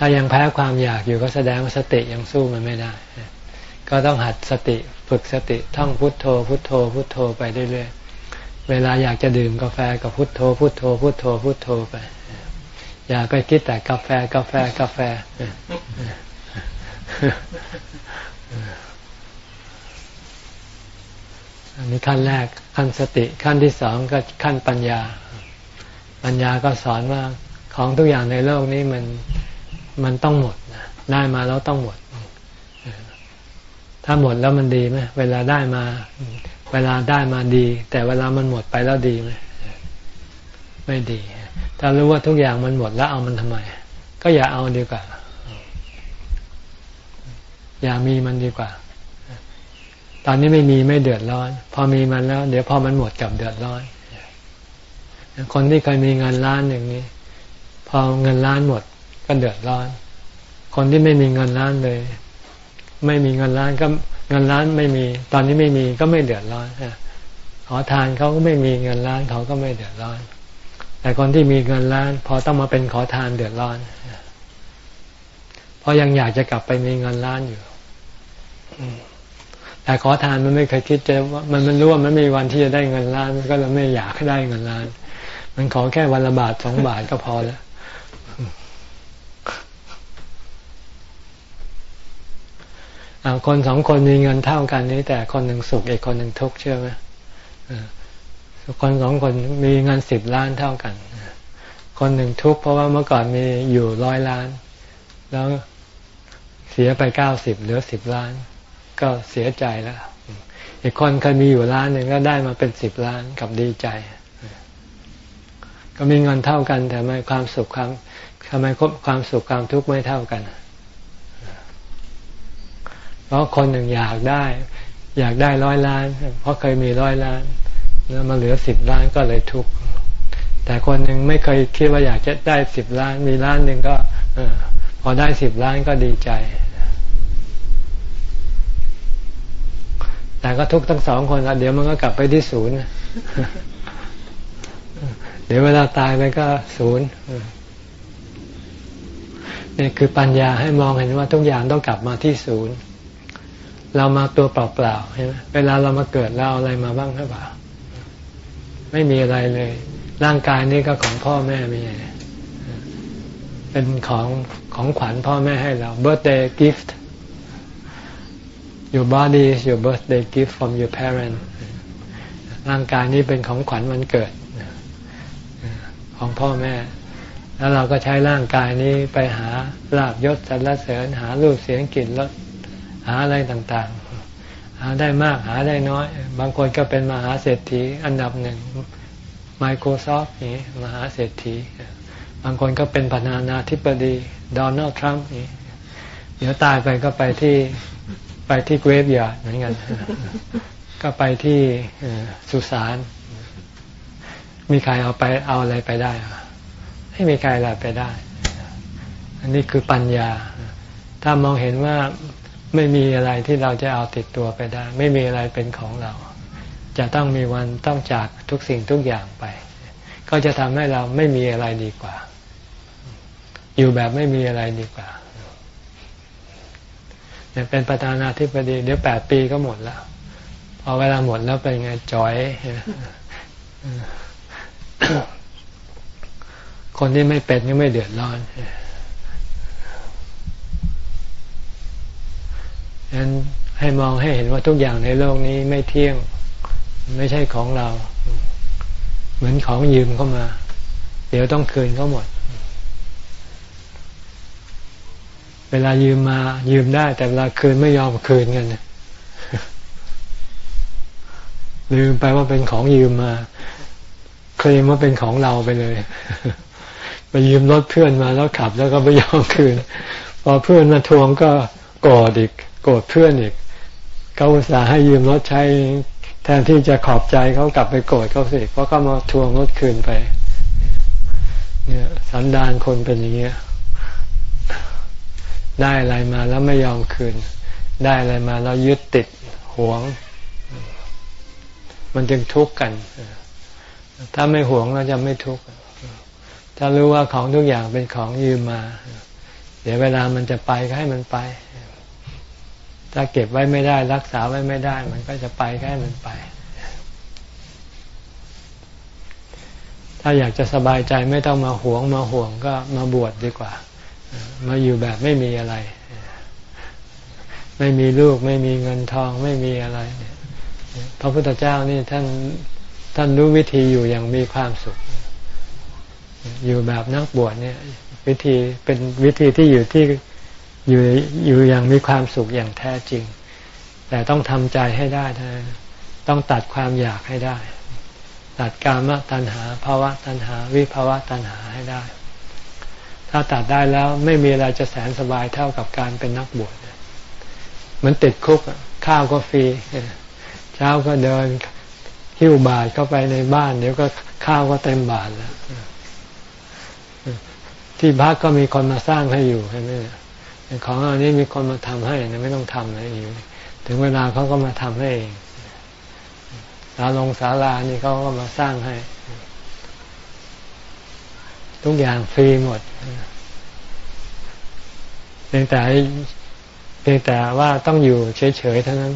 ถ้ายังแพ้ความอยากอยู่ก็แสดงว่าสติยังสู้มันไม่ได้ ก็ต้องหัดสติฝึกสติท่องพุทโธ พุทโธ พุทโธไปเรื่อยๆ เวลาอยากจะดื่มกาแฟก็พุทโธ พุทโธ พุทโธ พุทโธไป อย่าไปคิดแต่กาแฟกาแฟกาแฟ อันนี้ขั้นแรกขั้นสติขั้นที่สองก็ขั้นปัญญา ปัญญาก็สอนว่าของทุกอย่างในโลกนี้มัน มันต้องหมดนะได้มาแล้วต้องหมด ถ้าหมดแล้วมันดีไหมเวลาได้มา เวลาได้มาดี แต่เวลามันหมดไปแล้วดีไหมไม่ดี ถ้ารู้ว่าทุกอย่างมันหมดแล้วเอามันทำไม ก็อย่าเอาดีกว่า อย่ามีมันดีกว่า ตอนนี้ไม่มีไม่เดือดร้อน พอมีมันแล้ว เดี๋ยวพอมันหมดกับเดือดร้อนคนที่เคยมีเงินล้านอย่างนี้ พอเงินล้านหมด ก็เดือดร้อน คนที่ไม่มีเงินล้านเลย ไม่มีเงินล้านก็เงินล้านไม่มี ตอนนี้ไม่มีก็ไม่เดือดร้อนขอทานเขาก็ไม่มีเงินล้านเขาก็ไม่เดือดร้อน แต่คนที่มีเงินล้าน พอต้องมาเป็นขอทานเดือดร้อนเพราะยังอยากจะกลับไปมีเงินล้านอยู่แต่ขอทานมันไม่เคยคิดจะว่ามันมันรู้ว่ามันมีวันที่จะได้เงินล้านมันก็เลยไม่อยากให้ได้เงินล้าน มันขอแค่วันละบาทสองบาทก็พอแล้ว คนสองคนมีเงินเท่ากันนี้ แต่คนหนึ่งสุขอีกคนหนึ่งทุกข์เชื่อไหมคนสองคนมีเงินสิบล้านเท่ากัน คนหนึ่งทุกข์เพราะว่าเมื่อก่อนมีอยู่ร้อยล้าน แล้วเสียไปเก้าสิบเหลือสิบล้าน ก็เสียใจแล้ว อีกคนเคยมีอยู่ล้านหนึ่งก็ได้มาเป็นสิบล้านกับดีใจ ก็มีเงินเท่ากันแต่ไมความสุขความทำไมความสุขความทุกข์ไม่เท่ากันเพราะคนหนึ่งอยากได้ อยากได้ร้อยล้าน เพราะเคยมีร้อยล้าน แล้วมาเหลือสิบล้านก็เลยทุกข์แต่คนหนึ่งไม่เคยคิดว่าอยากจะได้สิบล้าน มีล้านหนึ่งก็พอได้สิบล้านก็ดีใจ แต่ก็ทุกทั้งสองคนล้วเดี๋ยวมันก็กลับไปที่ศูนย์เดี๋ยวเวลาตายไปก็ศูนย์นี่คือปัญญาให้มองเห็นว่าทุกอย่างต้องกลับมาที่ศูนย์ เรามาตัวเปล่าๆใช่ไหมเวลาเรามาเกิดเราเอาอะไรมาบ้างหรือเปล่า ไม่มีอะไรเลย ร่างกายนี้ก็ของพ่อแม่ไม่ใช่เป็นของของขวัญพ่อแม่ให้เรา birthday gift your body is your birthday gift from your parent ร่างกายนี้เป็นของขวัญวันเกิดของพ่อแม่ แล้วเราก็ใช้ร่างกายนี้ไปหาลาบยศสรรเสริญหารูปเสียงกลิ่นรส หาอะไรต่างๆ หาได้มากหาได้น้อย บางคนก็เป็นมหาเศรษฐีอันดับหนึ่ง Microsoft นี่มหาเศรษฐี บางคนก็เป็นประธานาธิบดีโดนัลด์ทรัมป์นี่เดี๋ยวตายไปก็ไปที่ไปที่เกรฟยาร์ดเหมือนกัน ก็ไปที่สุสาน มีใครเอาไปเอาอะไรไปได้ไม่มีใครอะไรไปได้ อันนี้คือปัญญา ถ้ามองเห็นว่า ไม่มีอะไรที่เราจะเอาติดตัวไปได้ ไม่มีอะไรเป็นของเรา จะต้องมีวันต้องจากทุกสิ่งทุกอย่างไป ก็จะทำให้เราไม่มีอะไรดีกว่า อยู่แบบไม่มีอะไรดีกว่าเนี่ยเป็นประธานาธิบดีเดี๋ยวแปดปีก็หมดแล้วพอเวลาหมดแล้วเป็นไงจอย คนที่ไม่เป็นก็ไม่เดือดร้อน ฉะนั้นให้มองให้เห็นว่าทุกอย่างในโลกนี้ไม่เที่ยงไม่ใช่ของเรา เหมือนของยืมเข้ามา เดี๋ยวต้องคืนเขาหมด เวลายืมมายืมได้ แต่เวลาคืนไม่ยอมคืนกันลืมไปว่าเป็นของยืมมาเคลมว่าเป็นของเราไปเลย ไปยืมรถเพื่อนมาแล้วขับแล้วก็ไม่ยอมคืน พอเพื่อนมาทวงก็กรธอีก โกรธเพื่อนอีกเขาอุตส่าห์ให้ยืมรถใช้ แทนที่จะขอบใจเขากลับไปโกรธเขาสิเพราะเขามาทวงรถคืนไป เนี่ยสันดานคนเป็นอย่างเงี้ยได้อะไรมาแล้วไม่ยอมคืน ได้อะไรมาแล้วยึดติดหวง มันจึงทุกข์กัน ถ้าไม่หวงเราจะไม่ทุกข์ถ้ารู้ว่าของทุกอย่างเป็นของยืมมา เดี๋ยวเวลามันจะไปก็ให้มันไป ถ้าเก็บไว้ไม่ได้รักษาไว้ไม่ได้ มันก็จะไปแค่มันไป ถ้าอยากจะสบายใจไม่ต้องมาหวงมาห่วงก็มาบวชดดีกว่า มาอยู่แบบไม่มีอะไร ไม่มีลูกไม่มีเงินทองไม่มีอะไรพระพุทธเจ้านี่ท่านท่านรู้วิธีอยู่อย่างมีความสุข อยู่แบบนักบวชเนี่ย วิธีเป็นวิธีที่อยู่ที่ อยู่อยู่อย่างมีความสุขอย่างแท้จริง แต่ต้องทำใจให้ได้ต้องตัดความอยากให้ได้ ตัดกามตัณหาภาวะตัณหา วิภาวะตัณหาให้ได้ ถ้าตัดได้แล้วไม่มีอะไรจะแสนสบายเท่ากับการเป็นนักบวชเหมือนติดคุกข้าวก็ฟรีเช้าก็เดินหิ้วบาทเข้าไปในบ้านเดี๋ยวก็ข้าวก็เต็มบาทแล้วที่พักก็มีคนมาสร้างให้อยู่ใช่ไหม ของอันนี้มีคนมาทำให้นะไม่ต้องทำอะไรอยู่ ถึงเวลาเขาก็มาทำให้เองศาลงศาลานี่เขาก็มาสร้างให้ ทุกอย่างฟรีหมดเพียงแต่เพียงแต่ว่าต้องอยู่เฉยๆเท่านั้น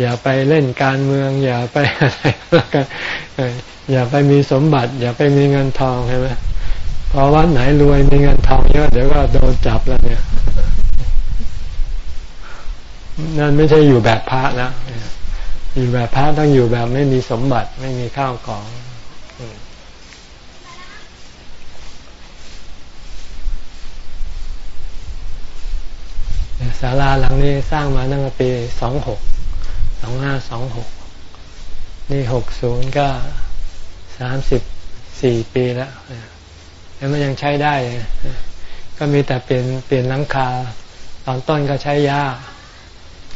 อย่าไปเล่นการเมือง อย่าไปอะไรกันอย่าไปมีสมบัติ อย่าไปมีเงินทองใช่ไหม พอวัดไหนรวยมีเงินทองเยอะเดี๋ยวก็โดนจับแล้วเนี่ย นั่นไม่ใช่อยู่แบบพระแล้วอยู่แบบพระต้องอยู่แบบไม่มีสมบัติไม่มีข้าวของศาลาหลังนี้สร้างมาตั้งแต่ปีสองหกสองห้าสองหกนี่หกศูนย์ก็สามสิบสี่ปีแล้ว มันยังใช้ได้ ก็มีแต่เปลี่ยนเปลี่ยนหลังคา ตอนต้นก็ใช้หญ้า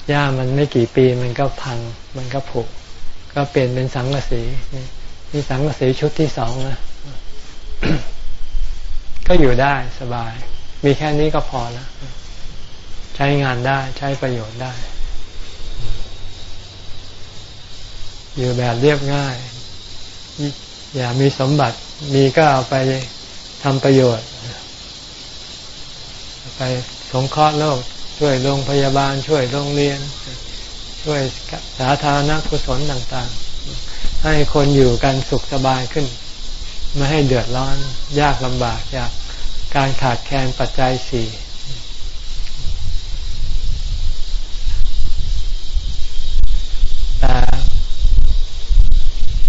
หญ้ามันไม่กี่ปีมันก็พัง มันก็ผุก็เปลี่ยนเป็นสังกะสีนี่สังกะสีชุดที่สองนะก็อยู่ได้สบาย มีแค่นี้ก็พอแล้วใช้งานได้ใช้ประโยชน์ได้ อยู่แบบเรียบง่าย อย่ามีสมบัติมีก็เอาไป ทำประโยชน์ ไปสงเคราะห์โลก ช่วยโรงพยาบาล ช่วยโรงเรียน ช่วยสาธารณกุศลต่างๆ ให้คนอยู่กันสุขสบายขึ้น ไม่ให้เดือดร้อน ยากลำบากจากการขาดแคลนปัจจัยสี่แต่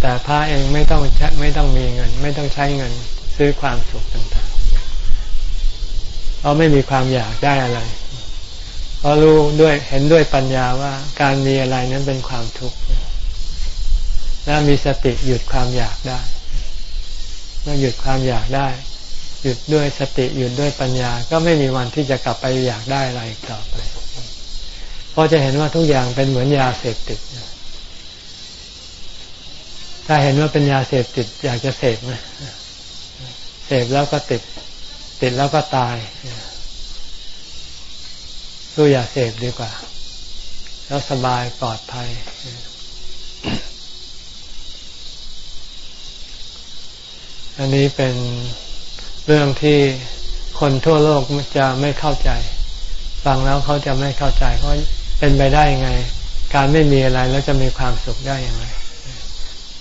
แต่พระเองไม่ต้องไม่ต้องมีเงิน ไม่ต้องใช้เงิน ซื้อความสุขต่างๆเราไม่มีความอยากได้อะไร เพราะรู้ด้วยเห็นด้วยปัญญาว่าการมีอะไรนั้นเป็นความทุกข์และมีสติหยุดความอยากได้เมื่อหยุดความอยากได้ หยุดด้วยสติหยุดด้วยปัญญา ก็ไม่มีวันที่จะกลับไปอยากได้อะไรอีกต่อไปเพราะจะเห็นว่าทุกอย่างเป็นเหมือนยาเสพติดถ้าเห็นว่าเป็นยาเสพติดอยากจะเสพไหม เสพแล้วก็ติด ติดแล้วก็ตาย สู้อย่าเสพดีกว่า แล้วสบายปลอดภัย อันนี้เป็นเรื่องที่คนทั่วโลกจะไม่เข้าใจ ฟังแล้วเขาจะไม่เข้าใจเพราะเป็นไปได้ยังไง การไม่มีอะไรแล้วจะมีความสุขได้ยังไง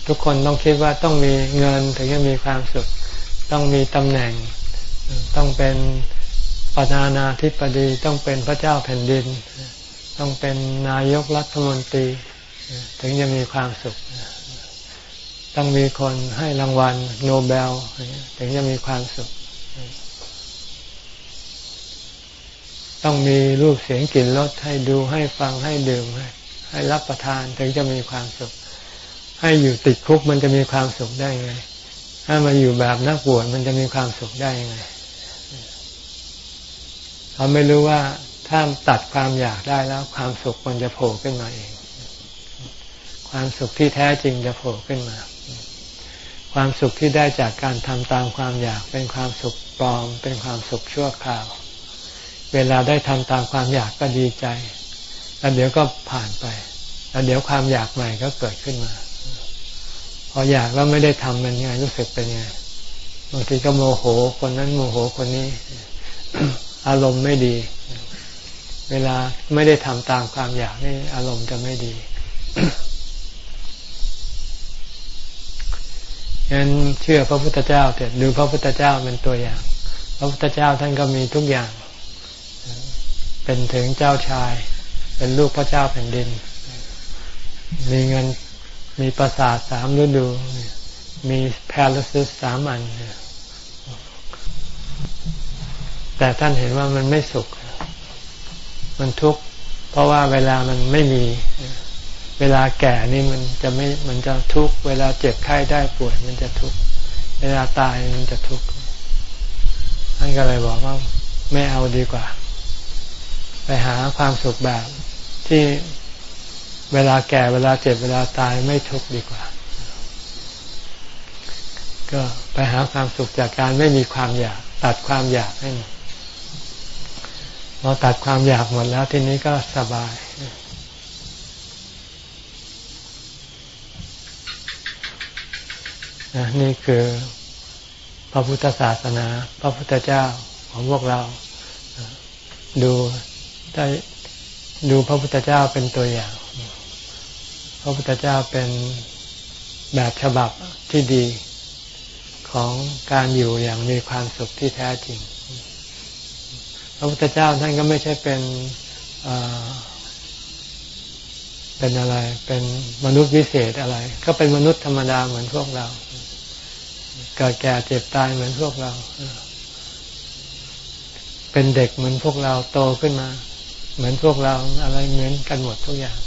ทุกคนต้องคิดว่าต้องมีเงินถึงจะมีความสุข ต้องมีตำแหน่ง ต้องเป็นประธานาธิบดี ต้องเป็นพระเจ้าแผ่นดิน ต้องเป็นนายกรัฐมนตรี ถึงจะมีความสุข ต้องมีคนให้รางวัลโนเบล ถึงจะมีความสุข ต้องมีรูปเสียงกลิ่นรสให้ดูให้ฟังให้ดื่มให้ให้รับประทานถึงจะมีความสุข ให้อยู่ติดคุกมันจะมีความสุขได้ไง ถ้ามาอยู่แบบนักบวชมันจะมีความสุขได้ยังไงเขาไม่รู้ว่าถ้าตัดความอยากได้แล้ว ความสุขมันจะโผล่ขึ้นมาเอง ความสุขที่แท้จริงจะโผล่ขึ้นมา ความสุขที่ได้จากการทำตามความอยากเป็นความสุขปลอม เป็นความสุขชั่วคราว เวลาได้ทำตามความอยากก็ดีใจ แล้วเดี๋ยวก็ผ่านไป แล้วเดี๋ยวความอยากใหม่ก็เกิดขึ้นมา ออยากแล้วไม่ได้ทำมันไงรู้สึกเป็นไงบางทีก็โมโหคนนั้นโมโหคนนี้ อารมณ์ไม่ดี เวลาไม่ได้ทำตามความอยากนี่อารมณ์จะไม่ดีงั้นเชื่อพระพุทธเจ้าเถิดดูพระพุทธเจ้าเป็นตัวอย่าง พระพุทธเจ้าท่านก็มีทุกอย่าง เป็นถึงเจ้าชาย เป็นลูกพระเจ้าแผ่นดิน มีเงิน มีปราสาทสามฤดู มีแพลซิสสามอัน แต่ท่านเห็นว่ามันไม่สุข มันทุกข์ เพราะว่าเวลามันไม่มี เวลาแก่นี่มันจะไม่ มันจะทุกข์ เวลาเจ็บไข้ได้ป่วย มันจะทุกข์ เวลาตายมันจะทุกข์ ท่านก็เลยบอกว่าไม่เอาดีกว่า ไปหาความสุขแบบที่ เวลาแก่เวลาเจ็บเวลาตายไม่ทุกข์ดีกว่า ก็ไปหาความสุขจากการไม่มีความอยาก ตัดความอยากให้หมดพอตัดความอยากหมดแล้วทีนี้ก็สบายนี่คือพระพุทธศาสนา พระพุทธเจ้าของพวกเรา ดูได้ดูพระพุทธเจ้าเป็นตัวอย่าง ระพุทธเจ้าเป็นแบบฉบับที่ดีของการอยู่อย่างมีความสุขที่แท้จริง พระพุทธเจ้าท่านก็ไม่ใช่เป็นเป็นอะไร เป็นมนุษย์วิเศษอะไร ก็เป็นมนุษย์ธรรมดาเหมือนพวกเรา เกิดแก่เจ็บตายเหมือนพวกเรา เป็นเด็กเหมือนพวกเราโตขึ้นมา เหมือนพวกเราอะไรเหมือนกันหมดทุกอย่าง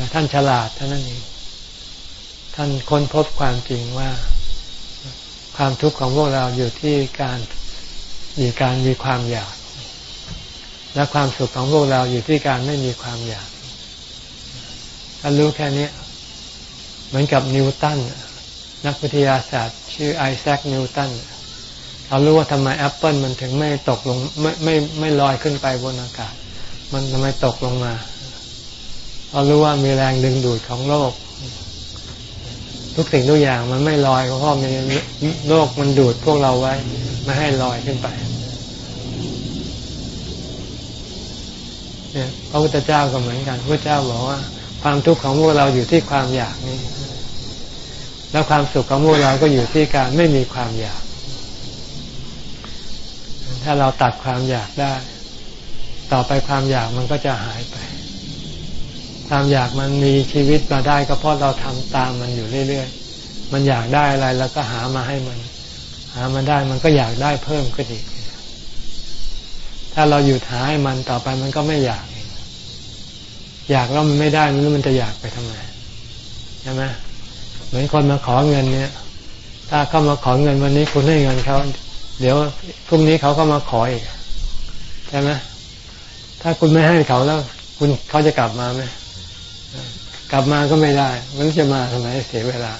แต่ท่านฉลาดเท่านั้นเอง ท่านค้นพบความจริงว่า ความทุกข์ของพวกเราอยู่ที่การมีการมีความอยาก และความสุขของพวกเราอยู่ที่การไม่มีความอยากท่านรู้แค่นี้ เหมือนกับนิวตันนักวิทยาศาสตร์ ชื่อไอแซคนิวตันเขารู้ว่าทำไมแอปเปิลมันถึงไม่ตกลงไม่ไม่ไม่ลอยขึ้นไปบนอากาศ มันทำไมตกลงมา เรารู้ว่ามีแรงดึงดูดของโลก ทุกสิ่งทุกอย่างมันไม่ลอยเพราะมีโลกมันดูดพวกเราไว้ ไม่ให้ลอยขึ้นไปเนี่ยพระพุทธเจ้าก็เหมือนกันพระเจ้าบอกว่า ความทุกข์ของพวกเราอยู่ที่ความอยากนี่ แล้วความสุขของพวกเราก็อยู่ที่การไม่มีความอยาก ถ้าเราตัดความอยากได้ ต่อไปความอยากมันก็จะหายไป ความอยากมันมีชีวิตมาได้ก็เพราะเราทำตามมันอยู่เรื่อยๆ มันอยากได้อะไรแล้วก็หามาให้มัน หามาได้มันก็อยากได้เพิ่มก็ดีถ้าเราหยุดหาให้มันต่อไปมันก็ไม่อยาก อยากแล้วมันไม่ได้มันมันจะอยากไปทำไมใช่ไหมเหมือนคนมาขอเงินเนี่ย ถ้าเขามาขอเงินวันนี้คุณให้เงินเขาเดี๋ยวพรุ่งนี้เขาก็มาขออีกใช่ไหมถ้าคุณไม่ให้เขาแล้ว คุณเขาจะกลับมาไหม กลับมาก็ไม่ได้ มันจะมาทำไมเสียเวลา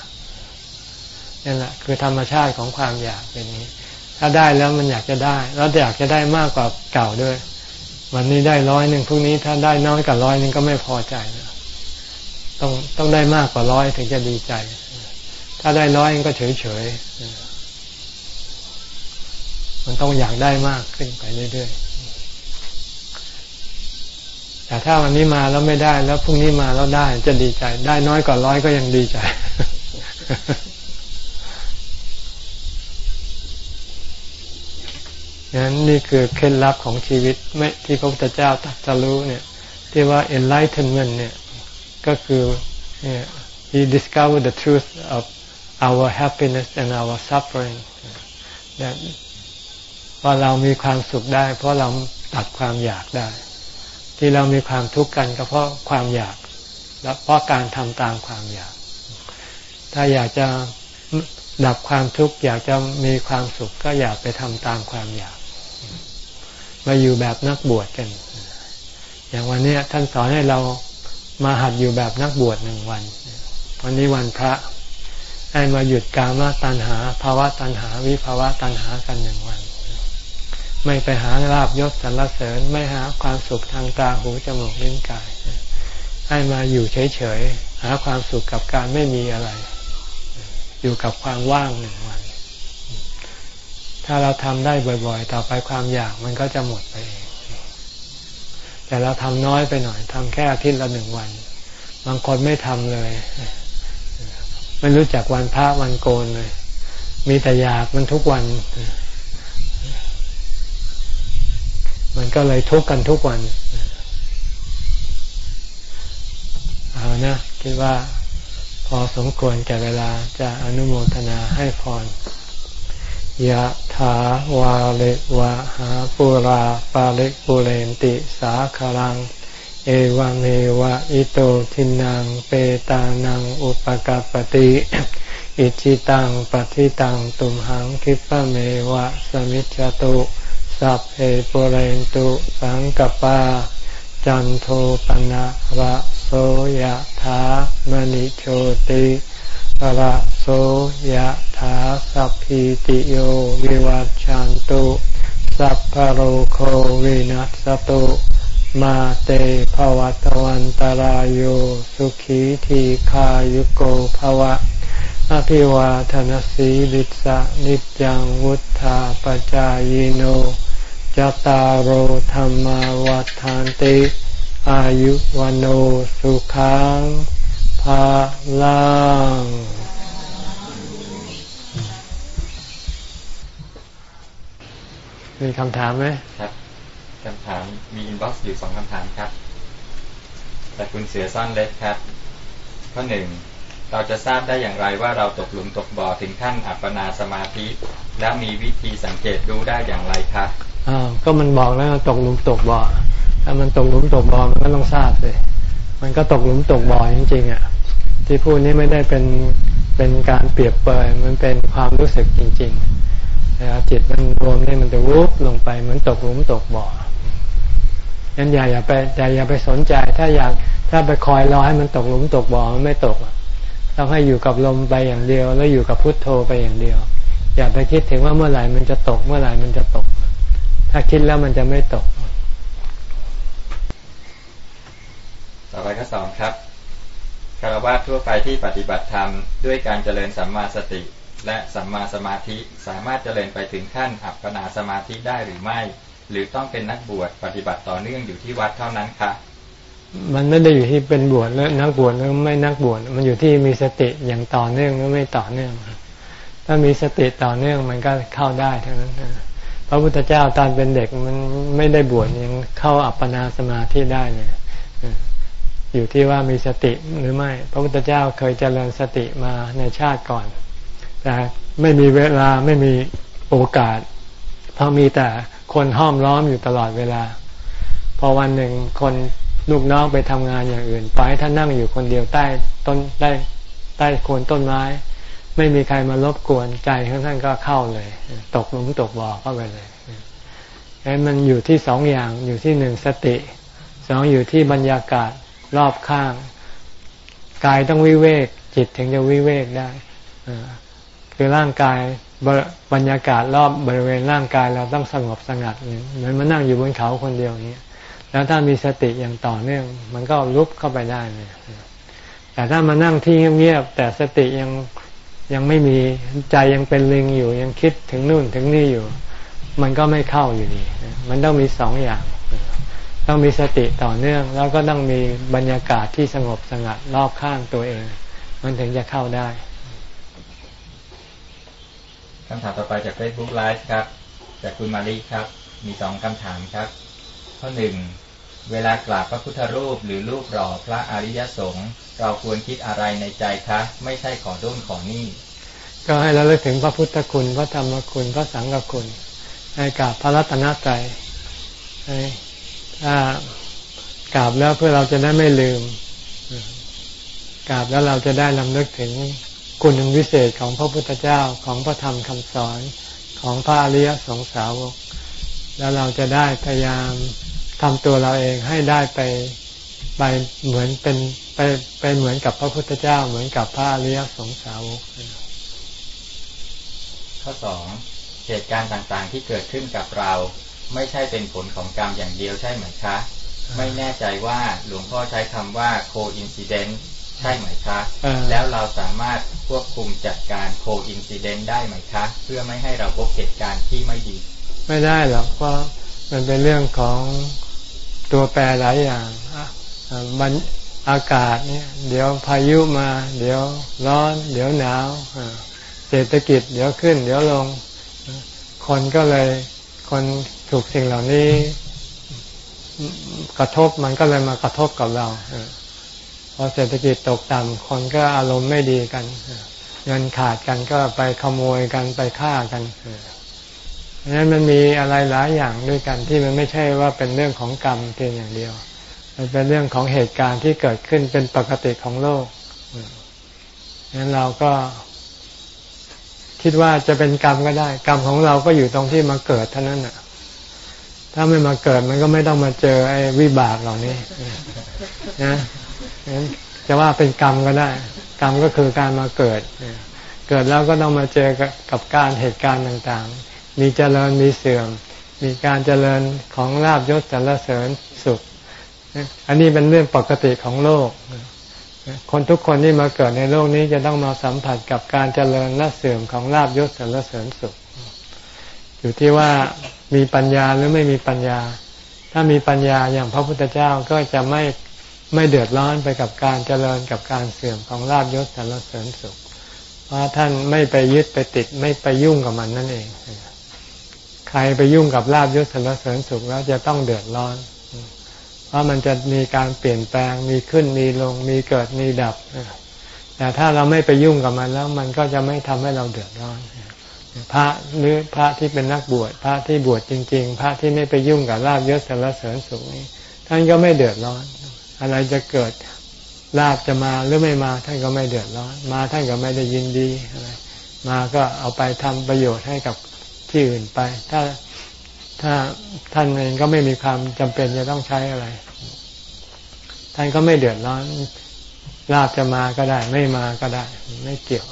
นี่แหละคือธรรมชาติของความอยากเป็นนี้ ถ้าได้แล้วมันอยากจะได้ แล้วอยากจะได้มากกว่าเก่าด้วย วันนี้ได้ร้อยหนึ่งพรุ่งนี้ถ้าได้น้อยกว่าร้อยหนึ่งก็ไม่พอใจนะต้องต้องได้มากกว่าร้อยถึงจะดีใจ ถ้าได้ร้อยก็เฉยเฉยมันต้องอยากได้มากขึ้นไปเรื่อยๆ แต่ถ้าวันนี้มาแล้วไม่ได้ แล้วพรุ่งนี้มาแล้วได้จะดีใจ ได้น้อยกว่าร้อยก็ยังดีใจ นั้นนี่คือเคล็ดลับของชีวิตไม่ที่พระพุทธเจ้าตรัสรู้เนี่ยที่ว่า enlightenment เนี่ยก็คือเนี่ย he discovered the truth of our happiness and our suffering ว่าเรามีความสุขได้ เพราะเราตัดความอยากได้ ที่เรามีความทุกข์กันก็เพราะความอยากและเพราะการทำตามความอยาก ถ้าอยากจะดับความทุกข์อยากจะมีความสุขก็อยากไปทำตามความอยาก มาอยู่แบบนักบวชกัน อย่างวันนี้ท่านสอนให้เรามาหัดอยู่แบบนักบวชหนึ่งวัน วันนี้วันพระให้มาหยุดกามาตัณหาภาวะตัณหา วิภาวะตัณหากันหนึ่งวัน ไม่ไปหาลาบยศสรรเสริญ ไม่หาความสุขทางตาหูจมูกลิ้นกาย ให้มาอยู่เฉยๆ หาความสุขกับการไม่มีอะไร อยู่กับความว่างหนึ่งวัน ถ้าเราทำได้บ่อยๆ ต่อไปความอยากมันก็จะหมดไปเอง แต่เราทำน้อยไปหน่อยทำแค่อาทิตย์ละหนึ่งวัน บางคนไม่ทำเลย ไม่รู้จักวันพระวันโกนเลย มีแต่อยากมันทุกวัน มันก็เลยทุกข์กันทุกวัน เอานะคิดว่าพอสมควรแก่เวลาจะอนุโมทนาให้พรยะถาวาเลวะหาปุราปาเลปุเรนติสาคารัง เอวเมวะอิโตทินังเปตานังอุปกปติอิจิตังปฏิตังตุมหังคิปะเมวะสมิจจตุ สัพเพปเรนตุสังกปา จันโทปนะระโสยถามณิโชติระโสยถาสัพพิติโยวิวัจจันตุสัพพโรโควินัสตุมาเตภวัตวันตารโยสุขีทีขายุโกภวะ อภิวาทนสีลิสะนิจังวุธาปจายโน จตารโหธรรมวาทานติ อายุวันโอสุขังพลังมีคำถามไหมครับคำถามมีอินบ็อกซ์อยู่สองคำถามครับแต่คุณเสือซ่อนเล็กครับ ข้อหนึ่งเราจะทราบได้อย่างไรว่าเราตกหลุมตกบ่อถึงขั้นอัปปนาสมาธิ แล้วมีวิธีสังเกตรู้ได้อย่างไรคะ อ่าก็มันบอกแล้วตกหลุมตกบ่อถ้ามันตกหลุมตกบ่อมันก็ต้องทราบเลยมันก็ตกหลุมตกบ่อจริงๆอะ ที่พูดนี้ไม่ได้เป็นเป็นการเปรียบเปรยมันเป็นความรู้สึกจริงๆนะจิตมันรวมนี่มันจะวุบลงไปเหมือนตกหลุมตกบ่องั้นอย่าอย่าไปอย่าอย่าไปสนใจ ถ้าอยากถ้าไปคอยรอให้มันตกหลุมตกบ่อมันไม่ตกต้องให้อยู่กับลมไปอย่างเดียว แล้วอยู่กับพุทโธไปอย่างเดียว อย่าไปคิดถึงว่าเมื่อไหร่มันจะตกเมื่อไหร่มันจะตก ถ้าคิดแล้วมันจะไม่ตก ต่อไปข้อสองครับคารวะทั่วไปที่ปฏิบัติธรรมด้วยการเจริญสัมมาสติ และสัมมาสมาธิสามารถเจริญไปถึงขั้นอัปปนาสมาธิได้หรือไม่ หรือต้องเป็นนักบวชปฏิบัติต่อเนื่องอยู่ที่วัดเท่านั้นคะมันไม่ได้อยู่ที่เป็นบวชแล้วนักบวชแล้วไม่นักบวชมันอยู่ที่มีสติอย่างต่อเนื่องหรือไม่ต่อเนื่อง ถ้ามีสติต่อเนื่องมันก็เข้าได้ทั้งนั้น พระพุทธเจ้าตอนเป็นเด็กมันไม่ได้บวชยังเข้าอัปปนาสมาธิได้เลยอยู่ที่ว่ามีสติหรือไม่ พระพุทธเจ้าเคยเจริญสติมาในชาติก่อน แต่ไม่มีเวลาไม่มีโอกาส เพราะมีแต่คนห้อมล้อมอยู่ตลอดเวลา พอวันหนึ่งคนลูกน้องไปทำงานอย่างอื่นปล่อยให้ท่านนั่งอยู่คนเดียวใต้ต้นใต้ใต้โคนต้นไม้ ไม่มีใครมารบกวนใจของท่านก็เข้าเลย ตกหลุมตกบ่อเข้าไปเลยไอ้มันอยู่ที่สองอย่างอยู่ที่หนึ่งสติสองอยู่ที่บรรยากาศรอบข้าง กายต้องวิเวก จิตถึงจะวิเวกได้คือร่างกายบรรยากาศรอบบริเวณร่างกายเราต้องสงบสงัดเหมือนมานั่งอยู่บนเขาคนเดียวอย่างนี้แล้วถ้ามีสติอย่างต่อเนื่อง มันก็ลุกเข้าไปได้เลยแต่ถ้ามานั่งที่เงียบแต่สติยัง ยังไม่มีใจยังเป็นลิงอยู่ ยังคิดถึงนู่นถึงนี่อยู่ มันก็ไม่เข้าอยู่ดีมันต้องมีสองอย่าง ต้องมีสติต่อเนื่อง แล้วก็ต้องมีบรรยากาศที่สงบสงัดรอบข้างตัวเอง มันถึงจะเข้าได้คำถามต่อไปจาก Facebook Live ครับ จากคุณมารีครับ มีสองคำถามครับ ข้อหนึ่ง เวลากราบพระพุทธรูปหรือรูปหล่อพระอริยสงฆ์เราควรคิดอะไรในใจคะ ไม่ใช่ขอด้นขอนี่ ก็ให้เราเลิกถึงพระพุทธคุณพระธรรมคุณพระสังฆคุณให้กราบพระรัตนตรัยให้ถ้ากราบแล้วเพื่อเราจะได้ไม่ลืมกราบแล้วเราจะได้ลำลึกถึงคุณวิเศษของพระพุทธเจ้าของพระธรรมคำสอนของพระอริยสงสาวก แล้วเราจะได้พยายาม ทำตัวเราเองให้ได้ไปไปเหมือนเป็นไปไปเหมือนกับพระพุทธเจ้า เหมือนกับพระอริยสงสาวกข้อสองเหตุการณ์ต่างๆที่เกิดขึ้นกับเรา ไม่ใช่เป็นผลของกรรมอย่างเดียวใช่ไหมคะ ไม่แน่ใจว่าหลวงพ่อใช้คำว่า coincidence ใช่ไหมคะ แล้วเราสามารถควบคุมจัดการ coincidence ได้ไหมคะ เพื่อไม่ให้เราพบเหตุการณ์ที่ไม่ดี ไม่ได้หรอกเพราะมันเป็นเรื่องของ ตัวแปรหลายอย่างมันอากาศเนี่ย เดี๋ยวพายุมา เดี๋ยวร้อน เดี๋ยวหนาวเศรษฐกิจ เดี๋ยวขึ้น เดี๋ยวลง คนก็เลย คนถูกสิ่งเหล่านี้ กระทบมันก็เลยมากระทบกับเราพอเศรษฐกิจตกต่ำคนก็อารมณ์ไม่ดีกัน เงินขาดกันก็ไปขโมยกันไปฆ่ากัน นั้นมันมีอะไรหลายอย่างด้วยกันที่มันไม่ใช่ว่าเป็นเรื่องของกรรมเพียงอย่างเดียว มันเป็นเรื่องของเหตุการณ์ที่เกิดขึ้นเป็นปกติของโลกนั้นเราก็ คิดว่าจะเป็นกรรมก็ได้ กรรมของเราก็อยู่ตรงที่มาเกิดเท่านั้นน่ะ ถ้าไม่มาเกิดมันก็ไม่ต้องมาเจอไอ้วิบากเหล่านี้นะนั้นจะว่าเป็นกรรมก็ได้ กรรมก็คือการมาเกิด เกิดแล้วก็ต้องมาเจอกับการเหตุการณ์ต่างๆ มีเจริญมีเสื่อม มีการเจริญของลาบยศสรรเสริญสุข อันนี้เป็นเรื่องปกติของโลก คนทุกคนที่มาเกิดในโลกนี้จะต้องมาสัมผัสกับการเจริญและเสื่อมของลาบยศสรรเสริญสุข อยู่ที่ว่ามีปัญญาหรือไม่มีปัญญา ถ้ามีปัญญาอย่างพระพุทธเจ้าก็จะไม่ไม่เดือดร้อนไปกับการเจริญกับการเสื่อมของลาบยศสรรเสริญสุข เพราะท่านไม่ไปยึดไปติดไม่ไปยุ่งกับมันนั่นเอง ใครไปยุ่งกับลาบยศสรรเสริญสุขแล้วจะต้องเดือดร้อน เพราะมันจะมีการเปลี่ยนแปลงมีขึ้นมีลงมีเกิดมีดับ แต่ถ้าเราไม่ไปยุ่งกับมันแล้ว มันก็จะไม่ทำให้เราเดือดร้อน พระหรือพระที่เป็นนักบวชพระที่บวชจริง ๆ พระที่ไม่ไปยุ่งกับลาบยศสรรเสริญสุขนี้ท่านก็ไม่เดือดร้อน อะไรจะเกิดลาบจะมาหรือไม่มาท่านก็ไม่เดือดร้อน มาท่านก็ไม่ได้ยินดีอะไรมาก็เอาไปทำประโยชน์ให้กับ ที่อื่นไป ถ้าถ้าท่านเองก็ไม่มีความจำเป็นจะต้องใช้อะไร ท่านก็ไม่เดือดร้อนลาบจะมาก็ได้ ไม่มาก็ได้ ไม่เกี่ยว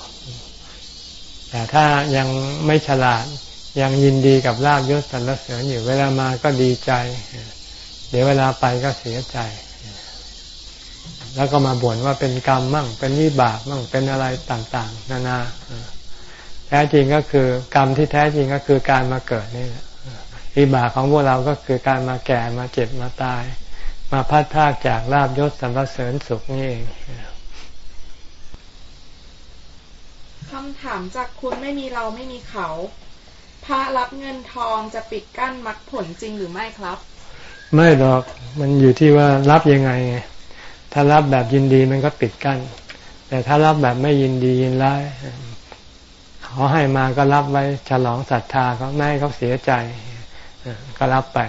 แต่ถ้ายังไม่ฉลาดยังยินดีกับลาบยศสรรเสริญอยู่เวลามาก็ดีใจ เดี๋ยวเวลาไปก็เสียใจ แล้วก็มาบ่นว่าเป็นกรรมมั่งเป็นวิบากมั่งเป็นอะไรต่าง ๆ นานา แท้จริงก็คือกรรมที่แท้จริงก็คือการมาเกิดนี่แหละวิบากของพวกเราก็คือการมาแก่มาเจ็บมาตาย มาพัดพากจากลาบยศสรรเสริญสุขนี่เองคำถามจากคุณไม่มีเราไม่มีเขาพระรับเงินทองจะปิดกั้นมรรคผลจริงหรือไม่ครับ ไม่หรอกมันอยู่ที่ว่ารับยังไง ถ้ารับแบบยินดีมันก็ปิดกั้น แต่ถ้ารับแบบไม่ยินดียินร้าย เขาให้มาก็รับไว้ฉลองศรัทธาเขาไม่ให้เขาเสียใจก็รับไป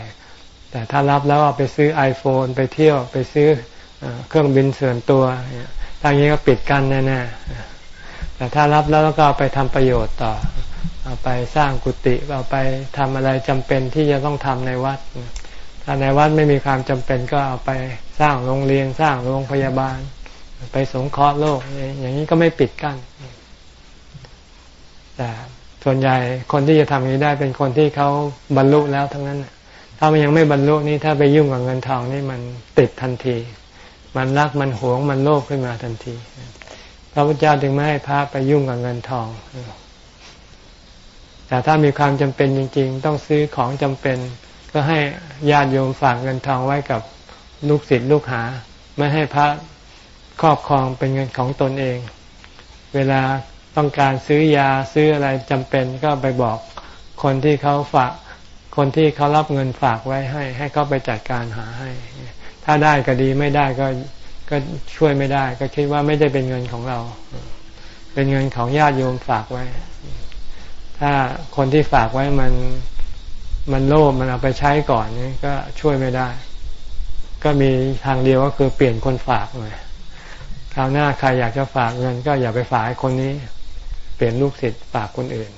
แต่ถ้ารับแล้วเอาไปซื้อ iPhone ไปเที่ยวไปซื้อเครื่องบินส่วนตัวทางนี้ก็ปิดกันแน่ๆแต่ถ้ารับแล้วก็เอาไปทำประโยชน์ต่อ เอาไปสร้างกุฏิเอาไปทำอะไรจำเป็นที่จะต้องทำในวัด ถ้าในวัดไม่มีความจำเป็นก็เอาไปสร้างโรงเรียนสร้างโรงพยาบาล ไปสงเคราะห์โลก อย่างนี้ก็ไม่ปิดกั้น แต่ส่วนใหญ่คนที่จะทำอย่างนี้ได้เป็นคนที่เขาบรรลุแล้วทั้งนั้น ถ้ามันยังไม่บรรลุนี่ถ้าไปยุ่งกับเงินทองนี่มันติดทันที มันรักมันหวงมันโลภขึ้นมาทันทีพระพุทธเจ้าจึงไม่ให้พระไปยุ่งกับเงินทอง แต่ถ้ามีความจำเป็นจริง ๆ ต้องซื้อของจำเป็น ก็ให้ญาติโยมฝากเงินทองไว้กับลูกศิษย์ลูกหา ไม่ให้พระครอบครองเป็นเงินของตนเอง เวลา ต้องการซื้อยาซื้ออะไรจำเป็นก็ไปบอกคนที่เขาฝาก คนที่เขารับเงินฝากไว้ให้ ให้เขาไปจัดการหาให้ ถ้าได้ก็ดีไม่ได้ก็ก็ช่วยไม่ได้ ก็คิดว่าไม่ได้เป็นเงินของเรา เป็นเงินของญาติโยมฝากไว้ ถ้าคนที่ฝากไว้มันมันโลภมันเอาไปใช้ก่อนนี่ก็ช่วยไม่ได้ ก็มีทางเดียวก็คือเปลี่ยนคนฝากเลยคราวหน้าใครอยากจะฝากเงิน ก็อย่าไปฝากคนนี้ เปลี่ยนลูกศิษย์ฝากคนอื่น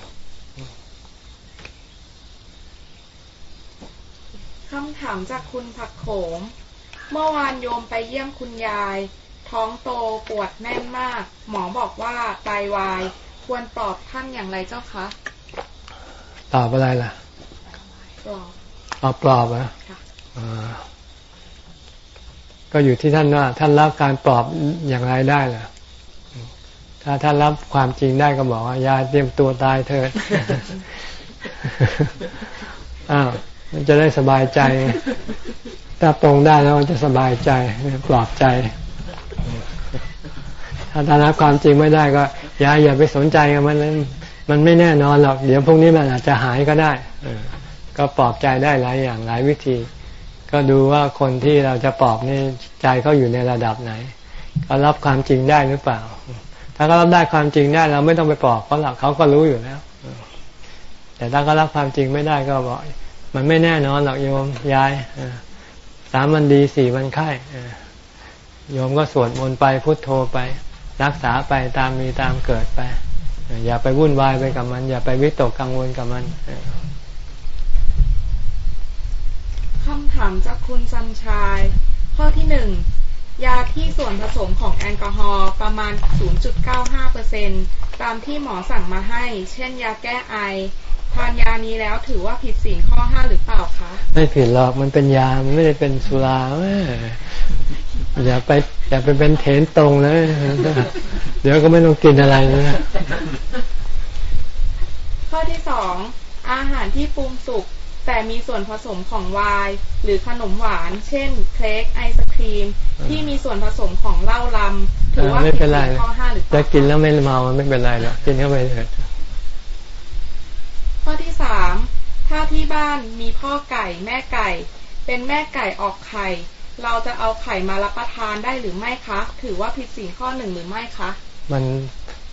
คำถามจากคุณผักโขม เมื่อวานโยมไปเยี่ยมคุณยาย ท้องโตปวดแน่นมาก หมอบอกว่าไตาวาย ควรปลอบท่านอย่างไรเจ้าคะตอบอะไรล่ะปลอบเอาปลอบอะก็อยู่ที่ท่านว่าท่านรับการปลอบอย่างไรได้ล่ะ ถ้าท่านรับความจริงได้ก็บอกว่ายายเตรียมตัวตายเถิดอ้าวมันจะได้สบายใจ ถ้าตรงได้แล้วมันจะสบายใจปลอบใจ ถ้าทารับความจริงไม่ได้ก็อย่าอย่าไปสนใจกับมันเลยมันไม่แน่นอนหรอก เดี๋ยวพวกนี้มันอาจจะหายก็ได้ก็ปลอบใจได้หลายอย่างหลายวิธี ก็ดูว่าคนที่เราจะปลอบนี่ใจเขาอยู่ในระดับไหนเขารับความจริงได้หรือเปล่า ถ้าเขารับได้ความจริงได้เราไม่ต้องไปปลอบเขาหรอกเขาก็รู้อยู่แล้ว แต่ถ้าเขารับความจริงไม่ได้ก็บอก มันไม่แน่นอนหรอกโยมยายสามวันดีสี่วันไข้โยมก็สวดมนต์ไปพุทโธไป รักษาไปตามมีตามเกิดไป อย่าไปวุ่นวายไปกับมัน อย่าไปวิตกกังวลกับมันคำถามจากคุณสันชาย ข้อที่หนึ่ง ยาที่ส่วนผสมของแอลกอฮอล์ประมาณ 0.95%ตามที่หมอสั่งมาให้ เช่นยาแก้ไอ ทานยานี้แล้วถือว่าผิดศีลข้อห้าหรือเปล่าคะ ไม่ผิดหรอก มันเป็นยา มันไม่ได้เป็นสุราอย่าไปอย่าไปเป็นเถนตรงเลย เดี๋ยวก็ไม่ต้องกินอะไรนะข้อที่สองอาหารที่ปรุงสุก แต่มีส่วนผสมของไวน์หรือขนมหวาน เช่น เค้กไอศครีม ที่มีส่วนผสมของเหล้าลำถือว่าไม่ผิดเป็นไรศีลข้อห้าหรือเปจะล่ากินแล้วไม่เมามันไม่เป็นไรหรอกกินเข้าไปเถิดข้อที่สามถ้าที่บ้านมีพ่อไก่แม่ไก่ เป็นแม่ไก่ออกไข่ เราจะเอาไข่มารับประทานได้หรือไม่คะ ถือว่าผิดศีลข้อหนึ่งหรือไม่คะ มัน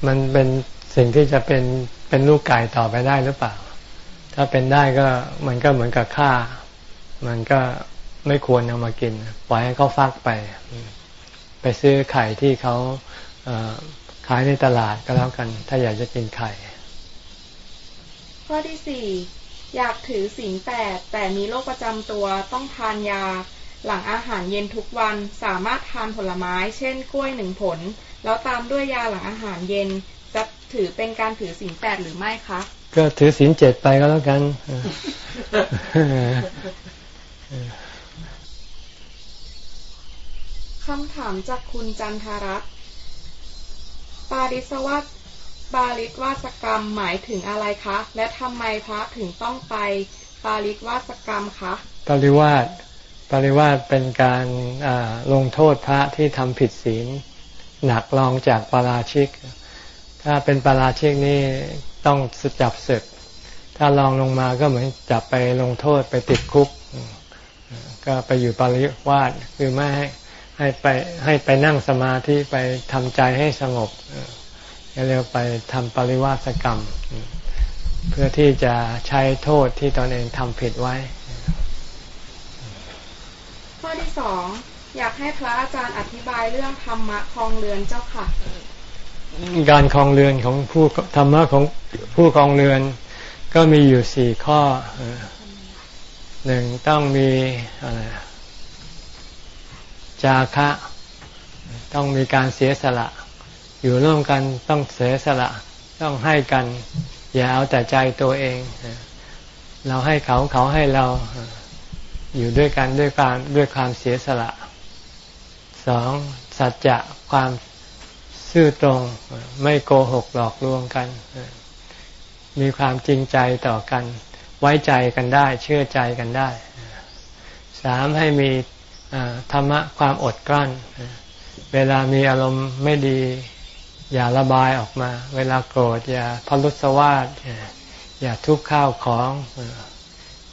มันเป็นสิ่งที่จะเป็นเป็นลูกไก่ต่อไปได้หรือเปล่า ถ้าเป็นได้ก็มันก็เหมือนกับฆ่า มันก็ไม่ควรเอามากิน ปล่อยให้เขาฟักไป ไปซื้อไข่ที่เขาเอขายในตลาดก็แล้วกัน ถ้าอยากจะกินไข่ ข้อที่สี่อยากถือศีลแปดแต่มีโรคประจำตัวต้องทานยา หลังอาหารเย็นทุกวันสามารถทานผลไม้ เช่น กล้วยหนึ่งผล แล้วตามด้วยยาหลังอาหารเย็น จะถือเป็นการถือศีลแปดหรือไม่คะ ก็ถือศีลเจ็ดไปก็แล้วกันคำถามจากคุณจันทรัตน์ปาริสวัตปาริสวาสกรรมหมายถึงอะไรคะ และทำไมพระถึงต้องไปปาริสวาสกรรมคะปริวาสปริวาสเป็นการอ่าลงโทษพระที่ทำผิดศีลหนักรองจากปาราชิก ถ้าเป็นปาราชิกนี่ต้องจับศึก ถ้าลองลงมาก็เหมือนจับไปลงโทษไปติดคุก ก็ไปอยู่ปริวาสคือไม่ให้ให้ไปให้ไปนั่งสมาธิไปทำใจให้สงบเรียกไปทำปริวาสกรรม เพื่อที่จะใช้โทษที่ตนเองทำผิดไว้ ข้อที่สองอยากให้พระอาจารย์อธิบายเรื่องธรรมะคลองเรือนเจ้าค่ะ การคลองเรือนของผู้ธรรมะของผู้คลองเรือน ก็มีอยู่สี่ข้อหนึ่งต้องมีอะไรจาคะ ต้องมีการเสียสละ อยู่ร่วมกันต้องเสียสละ ต้องให้กัน อย่าเอาแต่ใจตัวเอง เราให้เขาเขาให้เราอออยู่ด้วยกันด้วยความด้วยความเสียสละสองสัจจะความ ซื่อตรง ไม่โกหกหลอกลวงกัน มีความจริงใจต่อกัน ไว้ใจกันได้ เชื่อใจกันได้ สามให้มีธรรมะความอดกลั้น เวลามีอารมณ์ไม่ดี อย่าระบายออกมา เวลาโกรธอย่าพลุสวาสอย่าทุบข้าวของ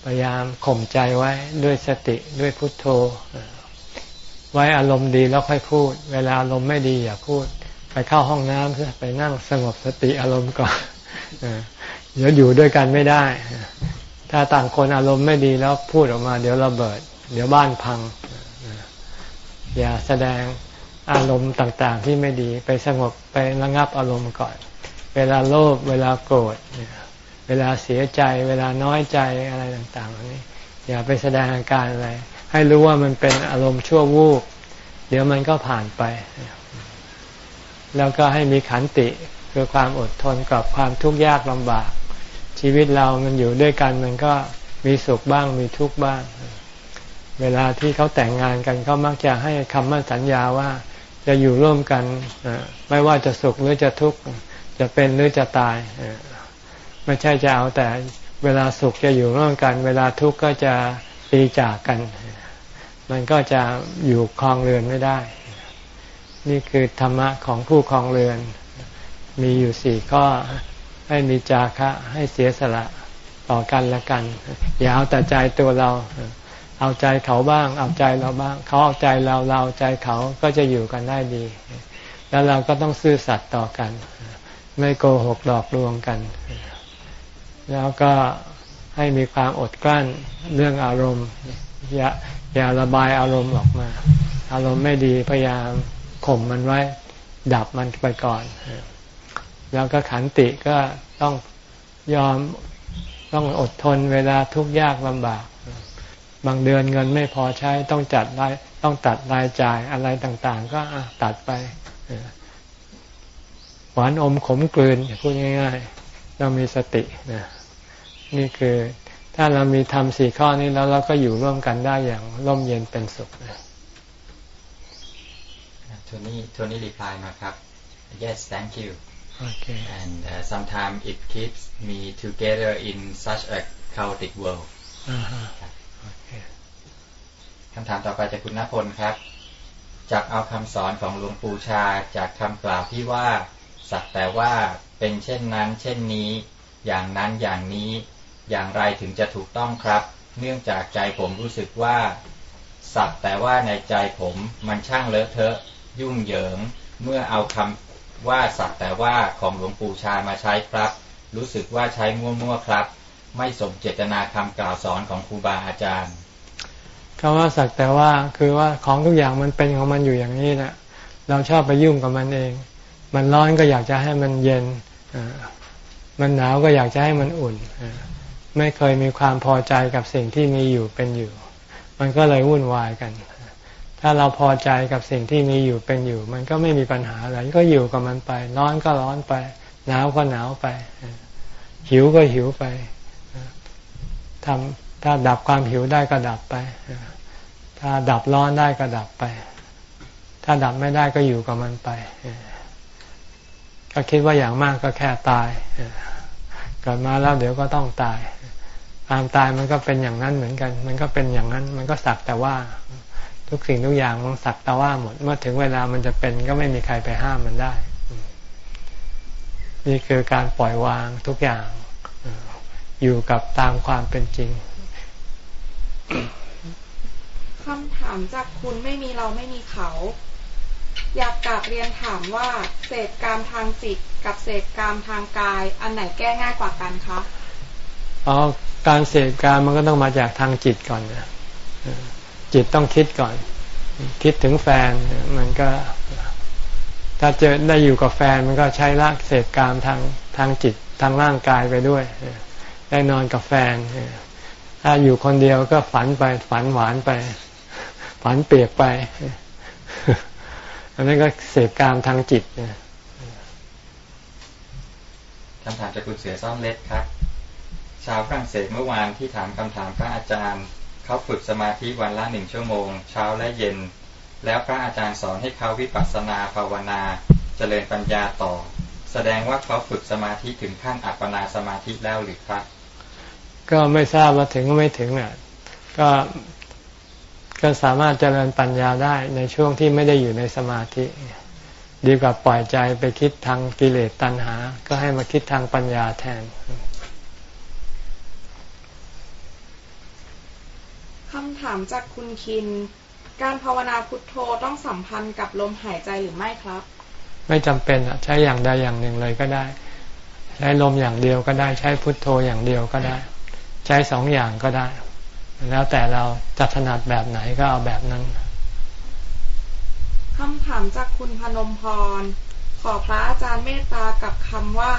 พยายามข่มใจไว้ด้วยสติด้วยพุทโธ ไว้อารมณ์ดีแล้วค่อยพูด เวลาอารมณ์ไม่ดีอย่าพูด ไปเข้าห้องน้ำเพื่อไปนั่งสงบสติอารมณ์ก่อนเดี๋ยวอยู่ด้วยกันไม่ได้ ถ้าต่างคนอารมณ์ไม่ดีแล้วพูดออกมา เดี๋ยวระเบิด เดี๋ยวบ้านพัง อย่าแสดงอารมณ์ต่างๆ ที่ไม่ดีไปสงบไประงับอารมณ์ก่อน เวลาโลภเวลาโกรธเนี่ยเวลาเสียใจ เวลาน้อยใจอะไรต่างๆเหล่านี้ อย่าไปแสดงอาการอะไร ให้รู้ว่ามันเป็นอารมณ์ชั่ววูบเดี๋ยวมันก็ผ่านไป แล้วก็ให้มีขันติคือความอดทนกับความทุกข์ยากลำบาก ชีวิตเรามันอยู่ด้วยกันมันก็มีสุขบ้างมีทุกข์บ้าง เวลาที่เขาแต่งงานกันเขามักจะให้คำมั่นสัญญาว่าจะอยู่ร่วมกันไม่ว่าจะสุขหรือจะทุกข์จะเป็นหรือจะตายไม่ใช่จะเอาแต่เวลาสุขจะอยู่ร่วมกัน เวลาทุกข์ก็จะตีจากกัน มันก็จะอยู่คลองเรือนไม่ได้ นี่คือธรรมะของผู้คลองเรือน มีอยู่สี่ข้อให้มีจาคะให้เสียสละต่อกันและกัน อย่าเอาแต่ใจตัวเรา เอาใจเขาบ้าง เอาใจเราบ้าง เขาเอาใจเราเราเอาใจเขาก็จะอยู่กันได้ดี แล้วเราก็ต้องซื่อสัตย์ต่อกัน ไม่โกหกหลอกลวงกัน แล้วก็ให้มีความอดกลั้นเรื่องอารมณ์อย่าอย่าระบายอารมณ์ออกมา อารมณ์ไม่ดีพยายาม ข่มมันไว้ ดับมันไปก่อน แล้วก็ขันติก็ต้องยอมต้องอดทนเวลาทุกข์ยากลำบาก บางเดือนเงินไม่พอใช้ต้องจัดรายต้องตัดรายจ่ายอะไรต่าง ๆ ก็ตัดไปหวานอมขมกลืนพูดง่ายๆต้องมีสตินะนี่คือถ้าเรามีทำสี่ข้อนี้แล้วเราก็อยู่ร่วมกันได้อย่างร่มเย็นเป็นสุขนะ Tony, Tony replied, Makap, yes, thank you. Okay. And uh, sometimes it keeps me together in such a chaotic world. คำถามต่อไปจากคุณณพลครับ จากเอาคำสอนของหลวงปู่ชาจากคำกล่าวที่ว่า สักแต่ว่าเป็นเช่นนั้น เช่นนี้ อย่างนั้นอย่างนี้ อย่างไรถึงจะถูกต้องครับ เนื่องจากใจผมรู้สึกว่า สักแต่ว่าในใจผมมันช่างเลอะเทอะ ยุ่งเหยิง เมื่อเอาคำว่าสักแต่ว่าของหลวงปู่ชามาใช้ครับ รู้สึกว่าใช้มั่วๆครับ ไม่สมเจตนาคำกล่าวสอนของครูบาอาจารย์คำว่าสักแต่ว่าคือว่าของทุกอย่างมันเป็นของมันอยู่อย่างนี้นะเราชอบไปยุ่งกับมันเอง มันร้อนก็อยากจะให้มันเย็นมันหนาวก็อยากจะให้มันอุ่นไม่เคยมีความพอใจกับสิ่งที่มีอยู่เป็นอยู่ มันก็เลยวุ่นวายกัน ถ้าเราพอใจกับสิ่งที่มีอยู่เป็นอยู่ มันก็ไม่มีปัญหาอะไร ก็อยู่กับมันไป ร้อนก็ร้อนไป หนาวก็หนาวไป หิวก็หิวไปทำถ้าดับความหิวได้ก็ดับไป ถ้าดับร้อนได้ก็ดับไป ถ้าดับไม่ได้ก็อยู่กับมันไป ก็คิดว่าอย่างมากก็แค่ตายเกิดมาแล้วเดี๋ยวก็ต้องตาย ความตายมันก็เป็นอย่างนั้นเหมือนกัน มันก็เป็นอย่างนั้น มันก็สักแต่ว่า ทุกสิ่งทุกอย่างมันสักแต่ว่าหมด เมื่อถึงเวลามันจะเป็นก็ไม่มีใครไปห้ามมันได้ นี่คือการปล่อยวางทุกอย่าง อยู่กับตามความเป็นจริงคำถามจากคุณไม่มีเราไม่มีเขา อยากกลับเรียนถามว่าเสพกามทางจิตกับเสพกามทางกาย อันไหนแก้ง่ายกว่ากันคะอ๋อการเสพกามมันก็ต้องมาจากทางจิตก่อนนะ จิตต้องคิดก่อน คิดถึงแฟนมันก็ ถ้าเจอได้อยู่กับแฟนมันก็ใช้ละเสพกามทางทางจิตทางร่างกายไปด้วย ได้นอนกับแฟน ถ้าอยู่คนเดียวก็ฝันไปฝันหวานไป ฝันเปียกไป อันนั้นก็เสพกามทางจิตคำถามจากคุณเสือซ่อมเล็ดครับชาวฝรั่งเศสเมื่อวานที่ถามคำถามพระอาจารย์ เขาฝึกสมาธิวันละหนึ่งชั่วโมง เช้าและเย็น แล้วพระอาจารย์สอนให้เขาวิปัสสนาภาวนาจเจริญปัญญาต่อ แสดงว่าเขาฝึกสมาธิถึงขั้นอัปปนาสมาธิแล้วหรือครับ ก็ไม่ทราบว่าถึงก็ไม่ถึงอะก็ก็สามารถเจริญปัญญาได้ในช่วงที่ไม่ได้อยู่ในสมาธิ ดีกว่าปล่อยใจไปคิดทางกิเลสตัณหา ก็ให้มาคิดทางปัญญาแทนำถามจากคุณคิน การภาวนาพุทโธต้องสัมพันธ์กับลมหายใจหรือไม่ครับ ไม่จำเป็นใช้อย่างใดอย่างหนึ่งเลยก็ได้ ใช้ลมอย่างเดียวก็ได้ใช้พุทโธอย่างเดียวก็ได้ ใช้สองอย่างก็ได้ แล้วแต่เราจะถนัดแบบไหนก็เอาแบบนั้นคำถามจากคุณพนมพร ขอพระอาจารย์เมตตากับคำว่า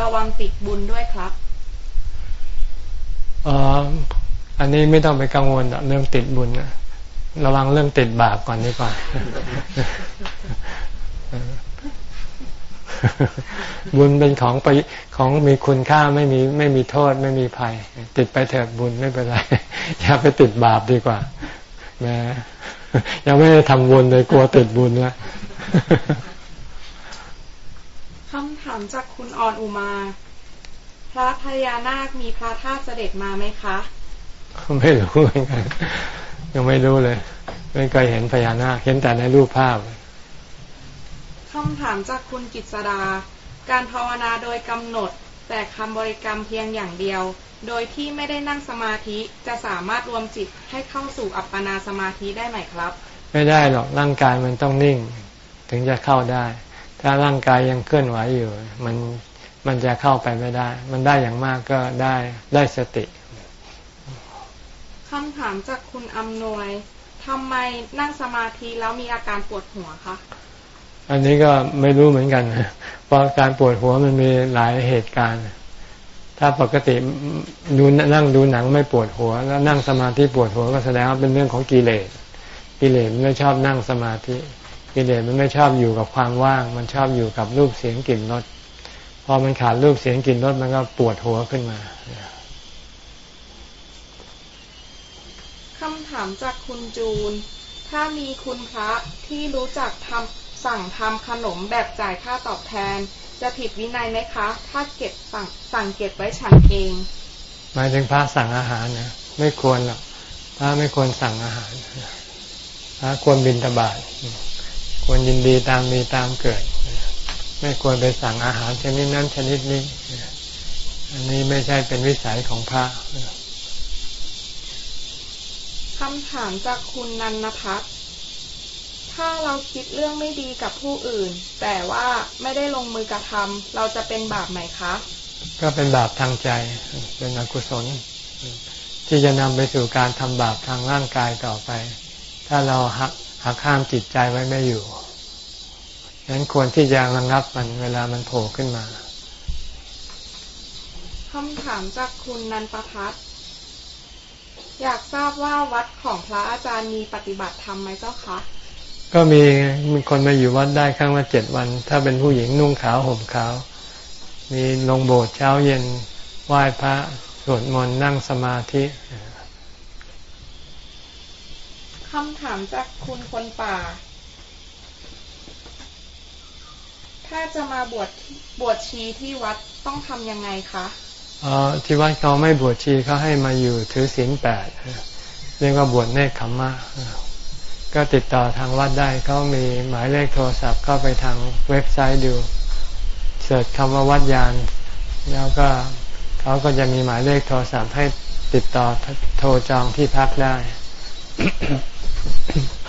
ระวังติดบุญด้วยครับ อันนี้ไม่ต้องไปกังวลเรื่องติดบุญนะระวังเรื่องติดบาปก่อนดีกว่าบุญเป็นของไปของมีคุณค่าไม่มีไม่มีโทษไม่มีภัย ติดไปเถิดบุญไม่เป็นไร อย่าไปติดบาปดีกว่าแม้ยังไม่ได้ทำบุญเลยกลัวติดบุญละคำถามจากคุณออนอุมา พระพญานาคมีพระธาตุเสด็จมาไหมคะ ไม่รู้เหมือนกันยังไม่รู้เลย ไม่เคยเห็นพญานาคเห็นแต่ในรูปภาพคำถามจากคุณกิตดาการภาวนาโดยกำหนด แต่คำบริกรรมเพียงอย่างเดียว โดยที่ไม่ได้นั่งสมาธิจะสามารถรวมจิตให้เข้าสู่อัปปนาสมาธิได้ไหมครับ ไม่ได้หรอกร่างกายมันต้องนิ่ง ถึงจะเข้าได้ ถ้าร่างกายยังเคลื่อนไหวอยู่ มันมันจะเข้าไปไม่ได้ มันได้อย่างมากก็ได้ได้สติคำถามจากคุณอำนวยทำไมนั่งสมาธิแล้วมีอาการปวดหัวคะ อันนี้ก็ไม่รู้เหมือนกันเพราะการปวดหัวมันมีหลายเหตุการณ์ ถ้าปกติดูนั่งดูหนังไม่ปวดหัว แล้วนั่งสมาธิปวดหัวก็แสดงว่าเป็นเรื่องของกิเลส กิเลสมันไม่ชอบนั่งสมาธิ กิเลสมันไม่ชอบอยู่กับความว่าง มันชอบอยู่กับรูปเสียงกลิ่นรส พอมันขาดรูปเสียงกลิ่นรสมันก็ปวดหัวขึ้นมาคำถามจากคุณจูน ถ้ามีคุณพระที่รู้จักทำสั่งทำขนมแบบจ่ายค่าตอบแทน จะผิดวินัยไหมคะ ถ้าเก็บสั่งสั่งเก็บไว้ฉันเอง หมายถึงพระสั่งอาหารนะไม่ควรหรอกพระไม่ควรสั่งอาหารพระควรบินทบาทควรยินดีตามมีตามเกิด ไม่ควรไปสั่งอาหารชนิดนั้นชนิดนี้ อันนี้ไม่ใช่เป็นวิสัยของพระ คำถามจากคุณนันนพัฒน์ถ้าเราคิดเรื่องไม่ดีกับผู้อื่น แต่ว่าไม่ได้ลงมือกระทำเราจะเป็นบาปไหมคะ ก็เป็นบาปทางใจ เป็นอกุศล ที่จะนำไปสู่การทำบาปทางร่างกายต่อไป ถ้าเราหักหักข้ามจิตใจไว้ไม่อยู่ฉะนั้นควรที่จะระงับมันเวลามันโผล่ขึ้นมาคำถามจากคุณนันประพัฒ อยากทราบว่าวัดของพระอาจารย์มีปฏิบัติธรรมไหมเจ้าคะ ก็มีมีคนมาอยู่วัดได้ครั้งละเจ็ดวัน ถ้าเป็นผู้หญิงนุ่งขาวห่มขาว มีลงโบสถ์เช้าเย็นไหว้พระสวดมนต์นั่งสมาธิคำถามจากคุณคนป่า ถ้าจะมาบวชบวชชีที่วัดต้องทำยังไงคะอ๋อ ที่วัดเขาไม่บวชชีเขาให้มาอยู่ถือศีลแปดเรียกว่าบวชเนคขมมะก็ติดต่อทางวัดได้เขามีหมายเลขโทรศัพท์เข้าไปทางเว็บไซต์ดูเสิร์ชคำว่าวัดยาน แล้วก็เขาก็จะมีหมายเลขโทรศัพท์ให้ติดต่อโทรจองที่พักได้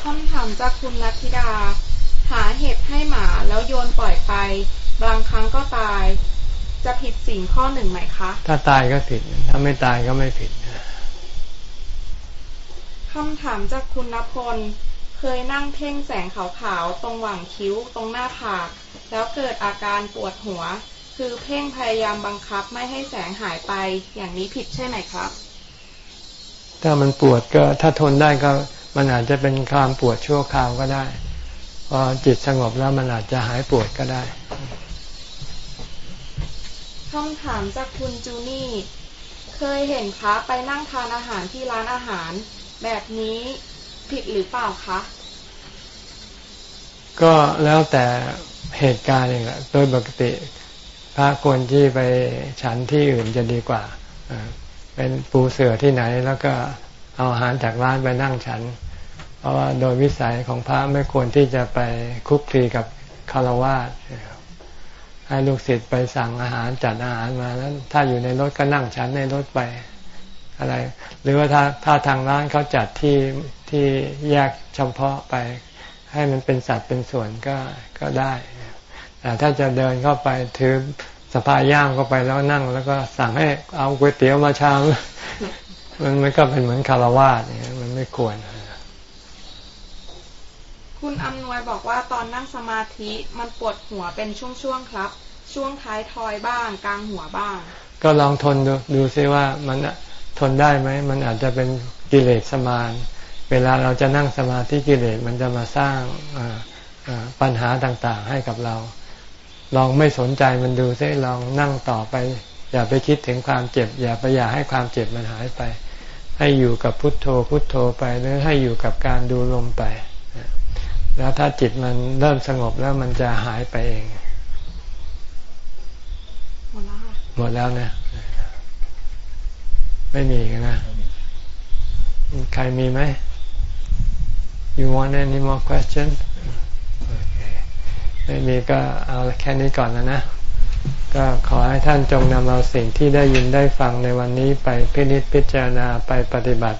คำถามจากคุณนัทธิดา หาเห็ดให้หมาแล้วโยนปล่อยไป บางครั้งก็ตาย จะผิดสิ่งข้อหนึ่งไหมคะ ถ้าตายก็ผิด ถ้าไม่ตายก็ไม่ผิดคำถามจากคุณณพลเคยนั่งเพ่งแสงขาวๆตรงหว่างคิ้วตรงหน้าผาก แล้วเกิดอาการปวดหัว คือเพ่งพยายามบังคับไม่ให้แสงหายไปอย่างนี้ผิดใช่ไหมครับ ถ้ามันปวดก็ถ้าทนได้ก็มันอาจจะเป็นความปวดชั่วคราวก็ได้พอจิตสงบแล้วมันอาจจะหายปวดก็ได้ คำถามจากคุณจูนี่ เคยเห็นพระไปนั่งทานอาหารที่ร้านอาหาร แบบนี้ผิดหรือเปล่าคะ ก็แล้วแต่เหตุการณ์เองแหละโดยปกติพระควรที่ไปฉันที่อื่นจะดีกว่า เป็นปูเสือที่ไหนแล้วก็เอาอาหารจากร้านไปนั่งฉัน เพราะว่าโดยวิสัยของพระไม่ควรที่จะไปคุกคีกับคารวะ ให้ลูกศิษย์ไปสั่งอาหารจัดอาหารมาแล้วถ้าอยู่ในรถก็นั่งฉันในรถไปอะไร หรือว่าถ้าถ้าทางร้านเขาจัดที่ที่แยกเฉพาะไป ให้มันเป็นสัตว์เป็นส่วนก็ก็ได้แต่ถ้าจะเดินเข้าไปถือสภาย่างเข้าไปแล้วนั่ง แล้วก็สั่งให้เอาก๋วยเตี๋ยวมาชามมันมันก็เป็นเหมือนคารวาสเนี่ยมันไม่ควร คุณอำนวยบอกว่าตอนนั่งสมาธิมันปวดหัวเป็นช่วงๆครับ ช่วงท้ายทอยบ้าง กลางหัวบ้าง ก็ลองทนดูดูซิว่ามันทนได้ไหมมันอาจจะเป็นกิเลสสมาน เวลาเราจะนั่งสมาธิกิเลสมันจะมาสร้างปัญหาต่างๆ ให้กับเรา ลองไม่สนใจมันดูซิลองนั่งต่อไป อย่าไปคิดถึงความเจ็บ อย่าไปอยากให้ความเจ็บมันหายไป ให้อยู่กับพุทโธพุทโธไปหรือให้อยู่กับการดูลมไป แล้วถ้าจิตมันเริ่มสงบแล้วมันจะหายไปเอง หมดแล้วหมดแล้วนะไม่มีกันนะ ใครมีไหม you want any more question ไม่มีก็เอาแค่นี้ก่อนนะนะ ก็ขอให้ท่านจงนำเอาสิ่งที่ได้ยินได้ฟังในวันนี้ไปพินิจพิจารณาไปปฏิบัติ